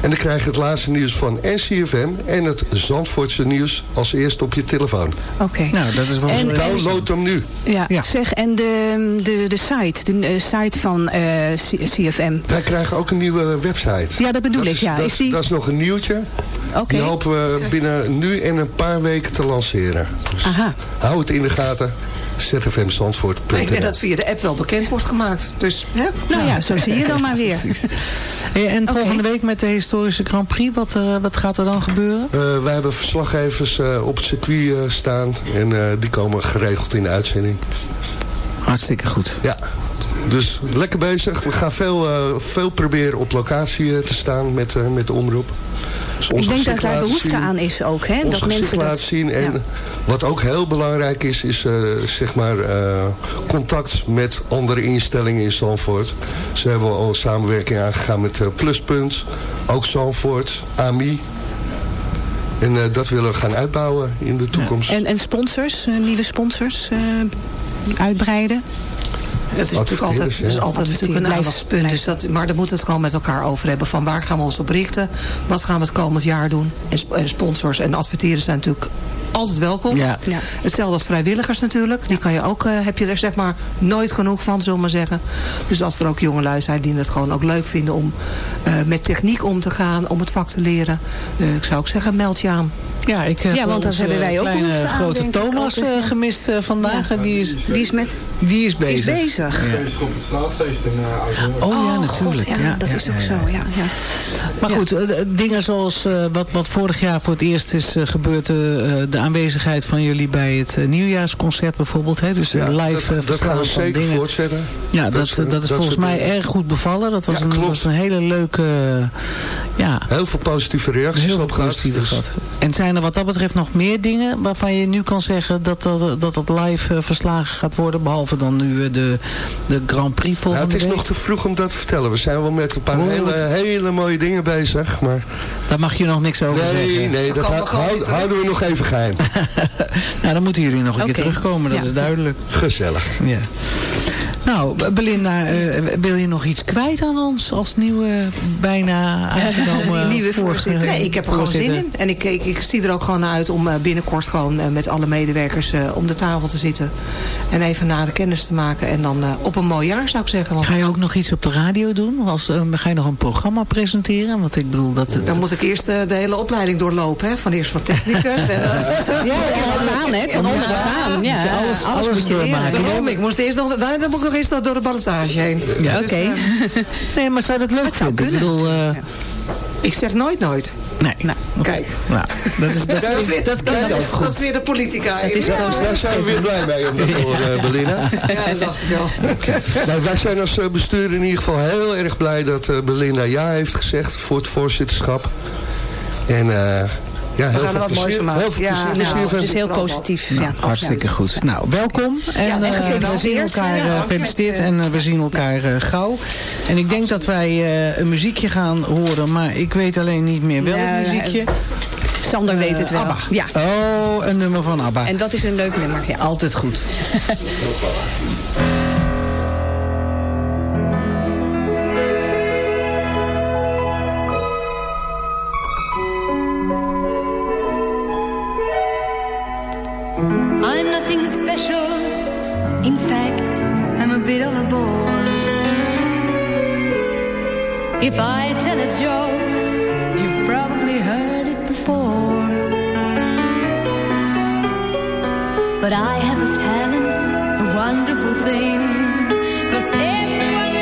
En dan krijg je het laatste nieuws van NCFM en het Zandvoortse nieuws als eerste op je telefoon. Oké. Nou, dat is wel En- zo. en- Download hem nu. Ja, Ja. zeg, en de, de, de site, de eh, site van eh, C- CFM. Wij krijgen ook een nieuwe website. Ja, dat bedoel ik, is, ja. Dat, Is die- dat is nog een nieuwtje. Oké. Die hopen we binnen nu en een paar weken te lanceren. Dus Aha. hou het in de gaten. zfmzandvoort.nl Ik denk dat via de app wel bekend wordt gemaakt. Dus, hè? Nou ja, zo zie je dan maar weer. [LAUGHS] Hey, en volgende week met de historische Grand Prix, wat, eh, wat gaat er dan gebeuren? Eh, wij hebben verslaggevers eh, op het circuit eh, staan. En eh, die komen geregeld in de uitzending. Hartstikke goed. Ja, dus lekker bezig. We gaan veel, eh, veel proberen op locatie te staan met, met de omroep. Dus Ik denk dat daar behoefte zien. aan is ook. Hè? Dat mensen laten dat... zien. En Ja. wat ook heel belangrijk is, is eh, zeg maar, eh, contact met andere instellingen in Zandvoort. Ze hebben al samenwerking aangegaan met eh, Pluspunt, ook Zandvoort, AMI. En dat willen we gaan uitbouwen in de toekomst. En, en sponsors, nieuwe sponsors uitbreiden? Dat is natuurlijk altijd, is altijd natuurlijk een aandachtspunt. Dus dat, maar daar moeten we het gewoon met elkaar over hebben. Van waar gaan we ons op richten? Wat gaan we het komend jaar doen? En, sp- en sponsors en adverteerders zijn natuurlijk altijd welkom. Ja. Ja. Hetzelfde als vrijwilligers natuurlijk. Die kan je ook, eh, heb je er zeg maar nooit genoeg van, zullen we maar zeggen. Dus als er ook jongelui zijn die het gewoon ook leuk vinden om eh, met techniek om te gaan, om het vak te leren. eh, ik zou ook zeggen, meld je aan. Ja, ik heb Ja, want daar onze hebben wij ook aan, grote Thomas eh, gemist vandaag. En die is, Die is, met, die is bezig. is bezig. Ja. Bezig op het straatfeest in uh, Oud-Noord. Oh, ja, God, natuurlijk. ja, Ja, dat ja, is ja, ook ja. zo. Ja, ja. Maar goed, eh, de- dingen zoals eh, wat, wat vorig jaar voor het eerst is eh, gebeurd... eh, de aanwezigheid van jullie bij het eh, nieuwjaarsconcert bijvoorbeeld. Hè? Dus eh, Ja, live dat, eh, dat gaan we van zeker dingen. voortzetten. Ja, dat, is- dat, is volgens mij dingen. erg goed bevallen. Dat was, Ja, een, klopt. was een hele leuke... eh, ja, Heel veel positieve reacties heel veel op gehad. positieve Dus- gehad. En zijn er wat dat betreft nog meer dingen... waarvan je nu kan zeggen dat dat, dat, dat live eh, verslagen gaat worden... behalve dan nu eh, de, de Grand Prix Nou, volgende het is week? nog te vroeg om dat te vertellen. We zijn wel met een paar Oh. hele, hele mooie dingen bezig. Maar Daar mag je nog niks over nee, zeggen. nee, dat kan hou- nog gewoon hou- niet, hè? houden we nog even geheim. [LAUGHS] Nou, dan moeten jullie nog een keer terugkomen, dat Ja. is duidelijk. Gezellig. Ja. Nou, Belinda, eh, wil je nog iets kwijt aan ons als nieuwe, bijna aangenomen [LAUGHS] nieuwe voorzitter. Nee, ik heb er gewoon zin in. En ik, ik, ik zie er ook gewoon naar uit om eh, binnenkort gewoon eh, met alle medewerkers eh, om de tafel te zitten. En even nader kennis te maken. En dan eh, op een mooi jaar zou ik zeggen. Want Ga je ook nog iets op de radio doen? Als, ga je nog een programma presenteren? Want ik bedoel dat... dan moet ik eerst de hele opleiding doorlopen. Hè? Van eerst van technicus. en, [LAUGHS] Ja, onderaan, hè? Van onderaan. Ja, Ja, alles, alles, alles moet je leren. doormaken. Daarom, ik moest eerst nog, dan moet ik nog nog door de ballotage heen. Ja, Dus, Oké. eh, Nee, maar zou dat leuk? Ik kunnen. bedoel... eh, ik zeg nooit nooit. Nee. Kijk. Nou, dat is, [LAUGHS] dat, Dat is weer, dat klinkt dat is, goed. dat is weer de politica. Het is ja. Daar zijn we weer blij mee om dat te horen, Belinda. [LAUGHS] ja, dat dacht ik wel. Nou, wij zijn als eh, bestuur in ieder geval heel erg blij dat eh, Belinda ja heeft gezegd voor het voorzitterschap. En eh, ja, heel gaan er wat moois van maken. Heel veel Ja, plezier. nou, Het is heel positief. Nou, ja, hartstikke goed. Nou, welkom. En, Ja, en eh, we gefeliciteerd. zien elkaar eh, gefeliciteerd eh, en eh, we zien elkaar eh, gauw. En ik denk dat wij eh, een muziekje gaan horen, maar ik weet alleen niet meer welk Ja, muziekje. Sander weet het wel. Abba. Ja. Oh, een nummer van ABBA. En dat is een leuk nummer. Ja. Altijd goed. [LAUGHS] nothing special. In fact, I'm a bit of a bore. If I tell a joke, you've probably heard it before. But I have a talent, a wonderful thing. 'Cause everyone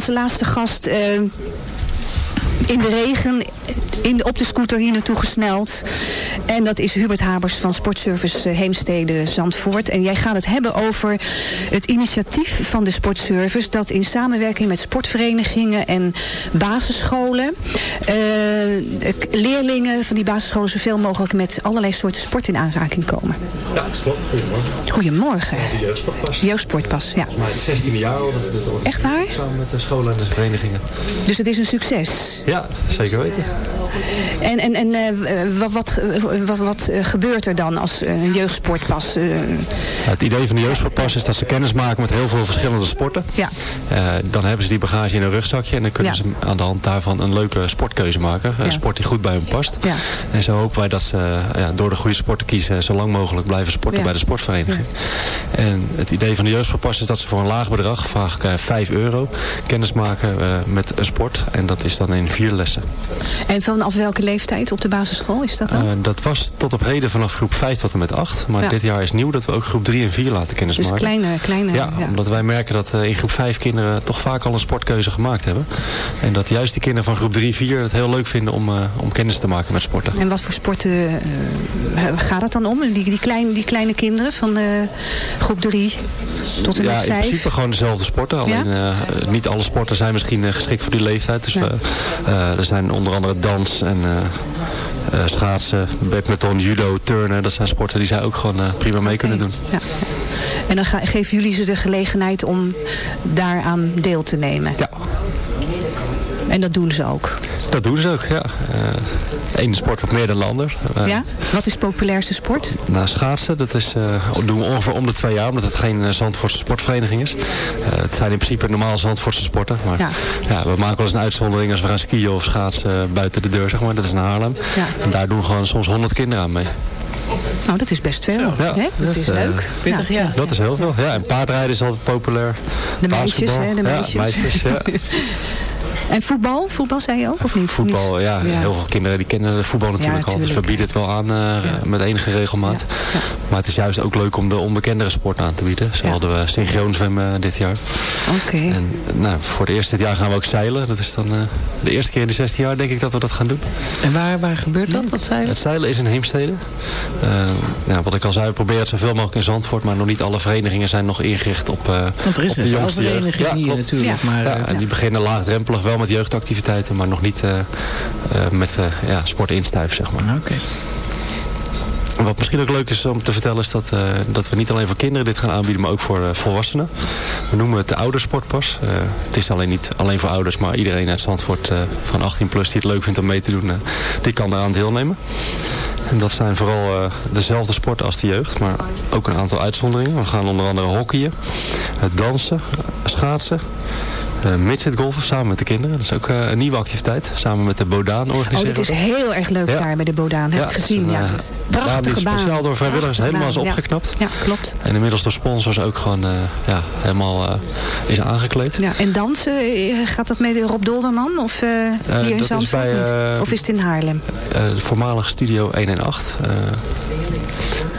onze laatste gast eh, in de regen in de, op de scooter hier naartoe gesneld. En dat is Hubert Habers van Sportservice eh, Heemstede Zandvoort. En jij gaat het hebben over het initiatief van de Sportservice... dat in samenwerking met sportverenigingen en basisscholen... eh, leerlingen van die basisscholen zoveel mogelijk met allerlei soorten sport in aanraking komen. Ja, klopt. Goedemorgen. Goedemorgen. De jeugdsportpas. Jeugdsportpas, ja. Maar het 16e jaar al Echt waar? Samen met de scholen en de verenigingen. Dus het is een succes. Ja, zeker weten. En, en, en eh, wat, wat, wat, wat eh, gebeurt er dan als eh, een jeugdsportpas? Nou, het idee van de jeugdsportpas is dat ze kennis maken met heel veel verschillende sporten. Ja. Dan hebben ze die bagage in een rugzakje en dan kunnen Ja. ze aan de hand daarvan een leuke sportkeuze maken. Een Ja. sport die goed bij hen past. Ja. En zo hopen wij dat ze ja, door de goede sport te kiezen zo lang mogelijk blijven sporten bij de sportvereniging. En het idee van de jeugdsportpas is dat ze voor een laag bedrag, vaak eh, 5 euro, kennis maken met een sport. En dat is dan in vier lessen. en vanaf welke leeftijd op de basisschool is dat dan? Eh, dat was tot op heden vanaf groep 5 tot en met 8. Maar Ja. dit jaar is nieuw dat we ook groep 3 en 4 laten kennis dus kleine, kleine... Ja, omdat wij merken dat eh, in groep 5 kinderen toch vaak al een sportkeuze gemaakt hebben. En dat juist die kinderen van groep 3, 4 het heel leuk vinden om, eh, om kennis te maken met sporten. En wat voor sporten gaat het dan om? Die, die, kleine, die kleine kinderen van groep 3 tot en ja, met in 5? principe gewoon dezelfde sporten. Alleen niet alle sporten zijn misschien geschikt voor die leeftijd. Dus er zijn onder andere dans en eh, eh, schaatsen, badminton, judo, turnen. Dat zijn sporten die zij ook gewoon eh, prima mee kunnen doen. Ja. En dan ga- geven jullie ze de gelegenheid om daaraan deel te nemen? Ja. En dat doen ze ook? Dat doen ze ook, ja. Eén ene sport wat meer dan de ander. Eh, ja? Wat is de populairste sport? Nou, schaatsen, dat is, eh, doen we ongeveer om de twee jaar, omdat het geen uh, Zandvoortse sportvereniging is. Eh, het zijn in principe normaal Zandvoortse sporten. Maar Ja. ja. we maken wel eens een uitzondering als we gaan skiën of schaatsen buiten de deur, zeg maar. Dat is in Haarlem. Ja. En daar doen gewoon soms 100 kinderen aan mee. Nou, dat is best veel. Ja. Hè? Dat, is eh, leuk. pittig, ja. Dat is heel veel. Ja, en paardrijden is altijd populair. De meisjes, hè, de meisjes. Ja, meisjes, [LAUGHS] ja. En voetbal? Voetbal zei je ook, of niet? Voetbal, Niet? ja, heel veel kinderen die kennen voetbal natuurlijk al. Dus we bieden het wel aan eh, met enige regelmaat. Maar het is juist ook leuk om de onbekendere sport aan te bieden. Zo hadden we synchroon zwemmen dit jaar. Oké. En nou, voor het eerst dit jaar gaan we ook zeilen. Dat is dan eh, de eerste keer in de 16 jaar denk ik dat we dat gaan doen. En waar, waar gebeurt dat, dat zeilen? Het zeilen is in Heemstede. Eh, ja, wat ik al zei, we proberen het zoveel mogelijk in Zandvoort. Maar nog niet alle verenigingen zijn nog ingericht op, eh Want er is op de een jongste jeugd. Ja, hier klopt. natuurlijk. Maar, Ja, eh, en die beginnen laagdrempelig wel met jeugdactiviteiten, maar nog niet eh, eh, met eh, ja, sport instuif, zeg maar. Oké. Wat misschien ook leuk is om te vertellen is dat, eh, dat we niet alleen voor kinderen dit gaan aanbieden, maar ook voor volwassenen. We noemen het de oudersportpas. Eh, het is alleen niet alleen voor ouders, maar iedereen uit Zandvoort van 18 plus die het leuk vindt om mee te doen, die kan daaraan deelnemen. En dat zijn vooral dezelfde sporten als de jeugd, maar ook een aantal uitzonderingen. We gaan onder andere hockeyen, dansen, schaatsen, uh, midgetgolfen samen met de kinderen. Dat is ook eh, een nieuwe activiteit. Samen met de Bodaan Oh, organiseren. dat is we dat. heel erg leuk Ja. daar bij de Bodaan. Heb Ja, ik het is gezien, een, ja. eh, Prachtige baan. speciaal door vrijwilligers Prachtige helemaal is baan, opgeknapt. Ja, klopt. En inmiddels door sponsors ook gewoon eh, ja, helemaal eh, is aangekleed. Ja, en dansen, eh, gaat dat met Rob Dolderman? Of eh, hier in is Zandvoort bij, eh, Of is het in Haarlem? Eh, de voormalige studio 118. eh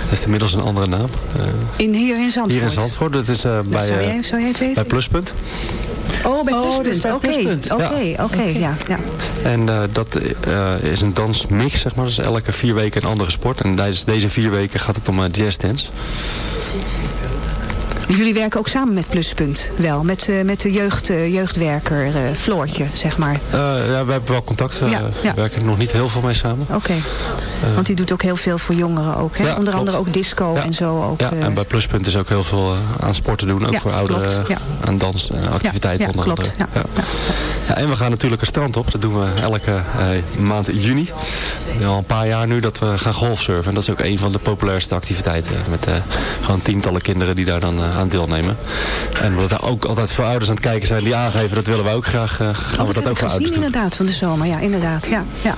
dat heeft inmiddels een andere naam. Eh, In, hier in Zandvoort? hier in Zandvoort. Dat is eh, bij, zou, eh, jij, zou jij het weten? bij Pluspunt. Oh, bij Oh, is Pluspunt. Oké, oké, oké, ja. ja. En eh, dat eh, is een dansmix, zeg maar. Dus elke vier weken een andere sport. En tijdens deze vier weken gaat het om uh, jazzdance. Jullie werken ook samen met Pluspunt, wel? Met, uh, met de jeugd, uh, jeugdwerker uh, Floortje, zeg maar? Ja, we hebben wel contact. Ja, ja. We werken er nog niet heel veel mee samen. Oké. Okay. Want die doet ook heel veel voor jongeren ook, hè? Ja, Onder andere klopt. ook disco en zo ook. Ja, en bij Pluspunt is ook heel veel aan sporten doen. Ook voor ouderen, aan dans en activiteiten ja, onder klopt, andere. Ja. Ja. Ja, en we gaan natuurlijk een strand op. Dat doen we elke uh, maand juni. Al een paar jaar nu dat we gaan golfsurfen. En dat is ook een van de populairste activiteiten. Met uh, gewoon tientallen kinderen die daar dan uh, aan deelnemen. En we daar ook altijd veel ouders aan het kijken zijn die aangeven dat willen we ook graag. Uh, gaan oh, we dat ook voor ouders doen. inderdaad van de zomer. Ja, inderdaad. Ja, ja.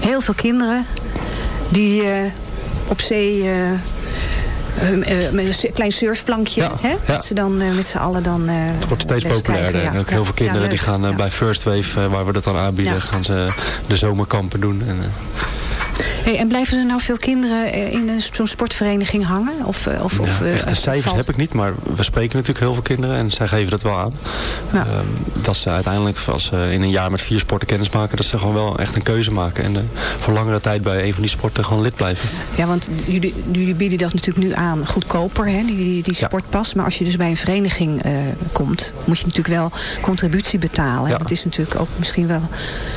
Heel veel kinderen die uh, op zee... Uh, uh, met een klein surfplankje, ja, hè? Ja. dat ze dan uh, met z'n allen dan uh, Het wordt steeds populairder. Ja. En ook heel veel kinderen die gaan bij First Wave, waar we dat dan aanbieden, gaan ze de zomerkampen doen. En, Hey, en blijven er nou veel kinderen eh, in zo'n sportvereniging hangen? Of, eh, of, of, Ja, eh, echte cijfers valt- heb ik niet, maar we spreken natuurlijk heel veel kinderen en zij geven dat wel aan. Ehm, dat ze uiteindelijk, als ze in een jaar met vier sporten kennis maken, dat ze gewoon wel echt een keuze maken. En voor langere tijd bij een van die sporten gewoon lid blijven. Ja, want jullie, jullie bieden dat natuurlijk nu aan goedkoper, hè, die, die, die sportpas. Maar als je dus bij een vereniging komt, moet je natuurlijk wel contributie betalen. Ja. Dat is natuurlijk ook misschien wel,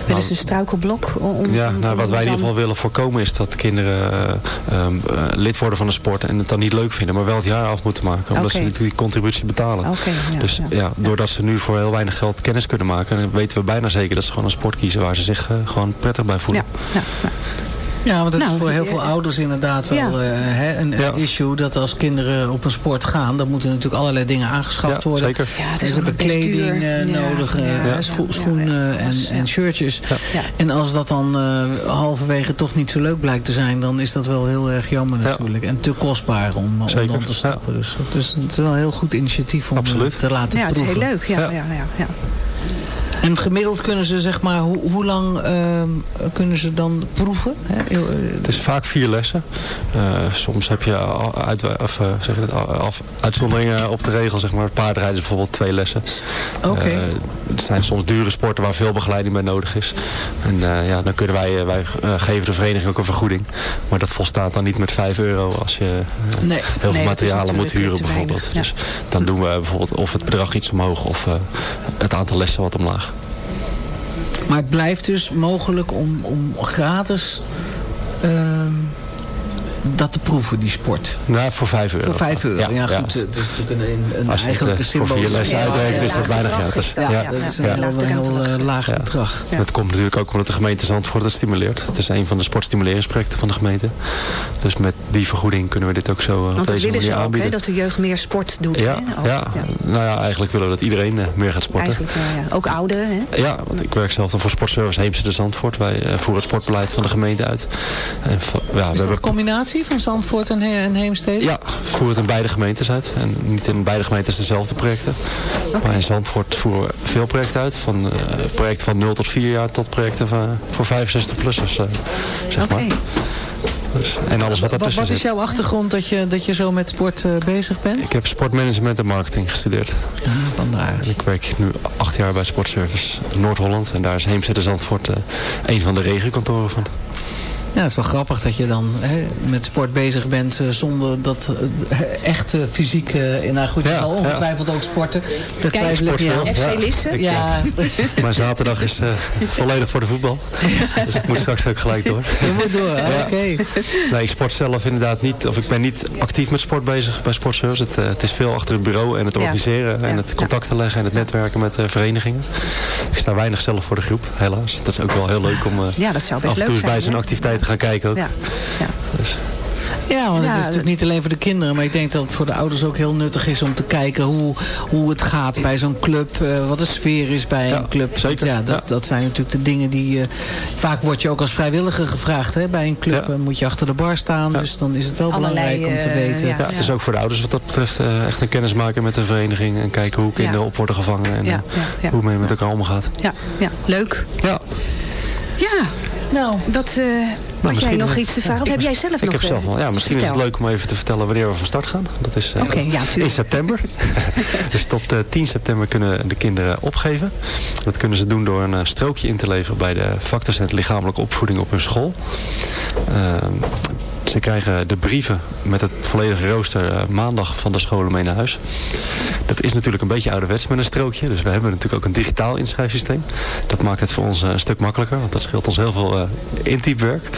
wel eens een struikelblok. Om, Ja, om- nou, wat wij in ieder geval willen voorkomen is dat kinderen eh, ehm, eh, lid worden van de sport en het dan niet leuk vinden, maar wel het jaar af moeten maken. Omdat ze die contributie betalen. Ja, dus ja. ja, doordat ze nu voor heel weinig geld kennis kunnen maken, weten we bijna zeker dat ze gewoon een sport kiezen waar ze zich eh, gewoon prettig bij voelen. Ja, Ja, want het Nou, is voor heel eh, veel ouders inderdaad wel ja. eh, hè, een issue. Dat als kinderen op een sport gaan, dan moeten natuurlijk allerlei dingen aangeschaft Ja, worden. zeker. Ja, ze ook hebben kleding eh, Ja, nodig, eh, ja, ja, scho- ja, schoenen en, en shirtjes. Ja. En als dat dan eh, halverwege toch niet zo leuk blijkt te zijn, dan is dat wel heel erg jammer natuurlijk. En te kostbaar om, om dan te stappen. Dus dat is, het is wel een heel goed initiatief om Absoluut. te laten Ja, het is heel proeven. leuk. Ja, ja. Ja, ja, En gemiddeld kunnen ze zeg maar, hoe, hoe lang ehm, kunnen ze dan proeven? Hè? Eh, Het is vaak vier lessen. Eh, soms heb je uit, of, eh, zeg je dat, al- af, uitzonderingen op de regel. Zeg maar. Paardrijden is bijvoorbeeld twee lessen. Oké. Het zijn soms dure sporten waar veel begeleiding bij nodig is. En ja, dan kunnen wij, wij geven de vereniging ook een vergoeding. Maar dat volstaat dan niet met 5 euro als je Nee. heel veel materialen moet huren bijvoorbeeld. ja. Dus dan doen we bijvoorbeeld of het bedrag iets omhoog of het aantal lessen wat omlaag. Maar het blijft dus mogelijk om, om gratis ehm, dat te proeven, die sport. Nou, voor 5 euro. Voor 5 euro. Ja, goed. Het is natuurlijk een, een Als je eigenlijk een eh, voor lessen Ja, uitrekent, ja, is dat weinig gratis. dat. Ja, dat is een heel, heel eh, laag bedrag. Dat komt natuurlijk ook omdat de gemeente Zandvoort het stimuleert. Het is een van de sportstimuleringsprojecten van de gemeente. Dus met die vergoeding kunnen we dit ook zo eh, op Want dat deze manier ze ook, hè, aanbieden. dat de jeugd meer sport doet. ja, hè? Ook, ja, nou ja, eigenlijk willen we dat iedereen eh, meer gaat sporten. Eigenlijk ja. Ook ouderen, hè? Ja, want ik werk zelf dan voor Sportservice Heemstede Zandvoort. Wij eh, voeren het sportbeleid van de gemeente uit. En, ja, we Is dat hebben een combinatie van Zandvoort en, He en Heemstede? ja, voeren het in beide gemeentes uit. En niet in beide gemeentes dezelfde projecten. Maar in Zandvoort voeren we veel projecten uit. Van eh, projecten van 0 tot 4 jaar tot projecten van, voor 65-plussers, eh zeg maar. Dus, en alles wat daartussen wat is jouw achtergrond dat je, dat je zo met sport eh, bezig bent? Ik heb sportmanagement en marketing gestudeerd. vandaar. En ik werk nu acht jaar bij Sportservice Noord-Holland. En daar is Heemstede Zandvoort eh, een van de regiokantoren van. Ja, het is wel grappig dat je dan hè, met sport bezig bent eh, zonder dat eh, echt eh, fysiek... eh, nou goed, je zal ongetwijfeld ook sporten. Dat Kijk, twijfel ik niet aan. FC Lisse. Ja, [LAUGHS] Mijn zaterdag is eh, volledig voor de voetbal. Dus ik moet straks ook gelijk door. [LAUGHS] je moet door. Oké. Nee, ik sport zelf inderdaad niet, of ik ben niet actief met sport bezig bij Sportservice. Het, het is veel achter het bureau en het Ja. organiseren en het contacten leggen en het netwerken met eh, verenigingen. Ik sta weinig zelf voor de groep, helaas. Dat is ook wel heel leuk om eh, Ja, dat zou best af en toe leuk eens bij zijn, activiteit te gaan kijken ook. Ja. ja. Dus, Ja, want Ja, het is natuurlijk niet alleen voor de kinderen. Maar ik denk dat het voor de ouders ook heel nuttig is om te kijken hoe, hoe het gaat bij zo'n club. eh, wat de sfeer is bij een club. zeker. Want Ja, dat, dat zijn natuurlijk de dingen die... eh, vaak word je ook als vrijwilliger gevraagd. Hè? Bij een club eh, moet je achter de bar staan. Dus dan is het wel Allerlei, belangrijk om te weten. ja. ja, het is ook voor de ouders wat dat betreft eh, echt een kennis maken met de vereniging. En kijken hoe kinderen Ja. op worden gevangen en Ja, ja, ja. hoe men met elkaar omgaat. Ja, ja, leuk. Ja. Ja, nou, dat, eh had jij nog eh, iets te vragen? Of heb jij zelf Ik nog... heb zelf eh, wel. Ja, misschien is het leuk om even te vertellen wanneer we van start gaan. Dat is eh, ja, tuurlijk. in september. [LAUGHS] dus tot eh, 10 september kunnen de kinderen opgeven. Dat kunnen ze doen door een eh, strookje in te leveren bij de vakdocent lichamelijke opvoeding op hun school. Ze krijgen de brieven met het volledige rooster eh, maandag van de scholen mee naar huis. Dat is natuurlijk een beetje ouderwets met een strookje. Dus we hebben natuurlijk ook een digitaal inschrijfsysteem. Dat maakt het voor ons eh, een stuk makkelijker. Want dat scheelt ons heel veel eh intypwerk.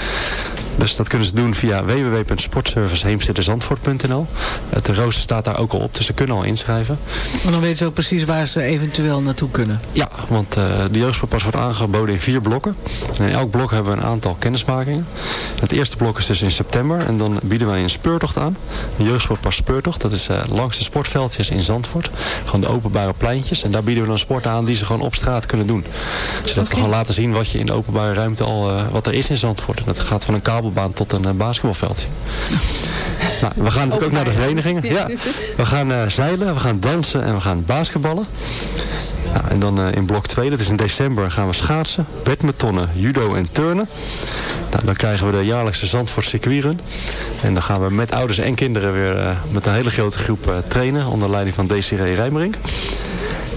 Dus dat kunnen ze doen via www.sportserviceheemstedezandvoort.nl Het rooster staat daar ook al op, dus ze kunnen al inschrijven. Maar dan weten ze ook precies waar ze eventueel naartoe kunnen. Ja, want eh, de jeugdsportpas wordt aangeboden in vier blokken. En in elk blok hebben we een aantal kennismakingen. Het eerste blok is dus in september. En dan bieden wij een speurtocht aan. Een jeugdsportpas speurtocht. Dat is eh, langs de sportveldjes in Zandvoort. Gewoon de openbare pleintjes. En daar bieden we dan sporten aan die ze gewoon op straat kunnen doen. Zodat we gewoon laten zien wat je in de openbare ruimte al eh, wat er is in Zandvoort. En dat gaat van een kabelbaan tot een eh, basketbalveldje. [LAUGHS] Nou, we gaan natuurlijk ook naar de verenigingen. Ja, we gaan eh, zeilen, we gaan dansen en we gaan basketballen. Nou, en dan eh, in blok 2, dat is in december, gaan we schaatsen, badmintonnen, judo en turnen. Nou, dan krijgen we de jaarlijkse Zandvoort circuitrun. En dan gaan we met ouders en kinderen weer met een hele grote groep trainen. Onder leiding van Desiree Rijmering.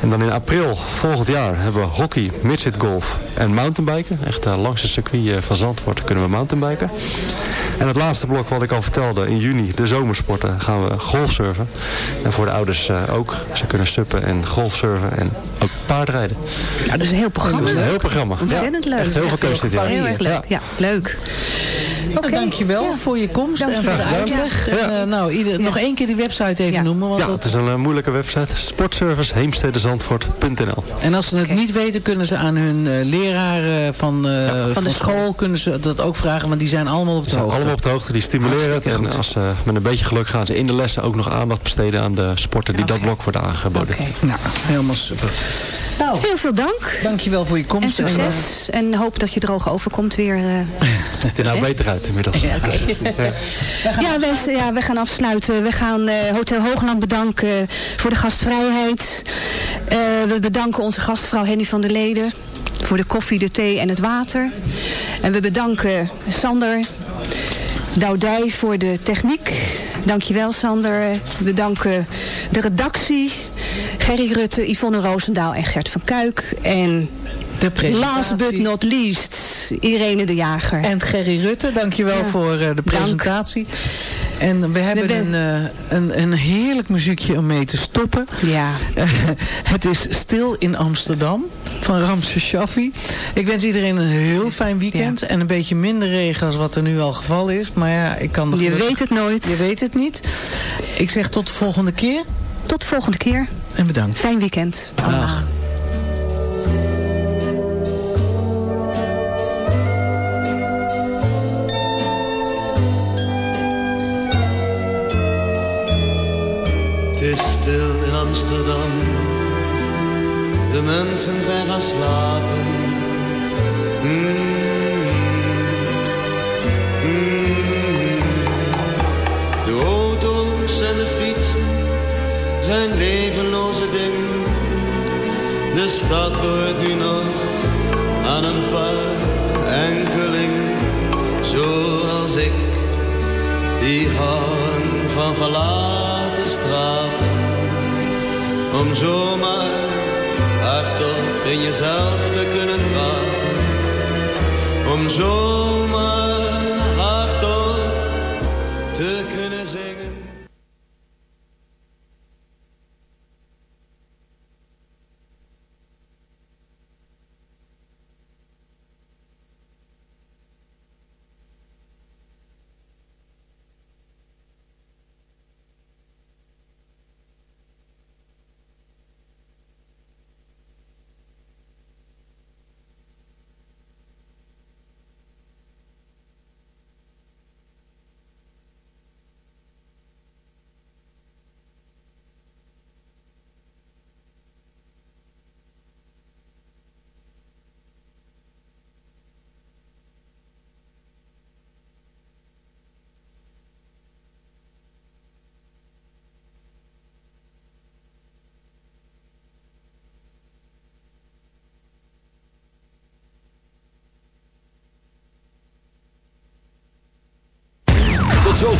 En dan in april volgend jaar hebben we hockey, midget golf en mountainbiken. Echt uh, langs het circuit eh, van Zandvoort kunnen we mountainbiken. En het laatste blok wat ik al vertelde, in juni, de zomersporten, gaan we golfsurfen. En voor de ouders eh, ook. Ze kunnen suppen en golfsurfen en ook paardrijden. Ja, dat is een heel programma. Dat is een heel programma. Ontzettend leuk. Echt heel veel keus dit jaar. Heel erg leuk. Ja, leuk. Oké, dankjewel voor je komst en voor de uitleg. En, eh, nou, ieder, nog één keer die website even noemen. Want Ja, dat- het is een eh, moeilijke website. Sportserviceheemstedenzandvoort.nl en als ze het niet weten, kunnen ze aan hun eh, leraar eh, van, eh, van, de school kunnen ze dat ook vragen. Want die zijn allemaal op de zijn hoogte. allemaal op de hoogte, die stimuleren het. En goed. als ze met een beetje geluk gaan ze in de lessen ook nog aandacht besteden aan de sporten die dat blok worden aangeboden. Nou, helemaal super. Nou, Heel veel dank. Dankjewel voor je En komst. succes. En hoop dat je droog overkomt weer. eh. [LAUGHS] Het ziet er nou beter uit inmiddels. Ja. Ja, wij, ja, wij gaan afsluiten. We gaan eh, Hotel Hoogland bedanken voor de gastvrijheid. Eh, we bedanken onze gastvrouw Henny van der Leden voor de koffie, de thee en het water. En we bedanken Sander Doudij voor de techniek. Dankjewel Sander. We bedanken de redactie. Gerry Rutte, Yvonne Roosendaal en Gert van Kuik. En de last but not least, Irene de Jager. En Gerry Rutte, dankjewel Ja. voor eh, de presentatie. En we hebben ben- een, eh, een, een heerlijk muziekje om mee te stoppen. Ja. het is Stil in Amsterdam van Ramse Shaffi. Ik wens iedereen een heel fijn weekend. En een beetje minder regen als wat er nu al geval is. Maar ja, ik kan Je weet het nooit. Je weet het niet. Ik zeg tot de volgende keer. Tot de volgende keer. En bedankt. Fijn weekend. Dag. Het is stil in Amsterdam. De mensen zijn gaan slapen. Mm. De stad hoort nu nog aan een paar enkelingen. Zoals ik, die houden van verlaten straten. Om zomaar hardop in jezelf te kunnen praten. Om zomaar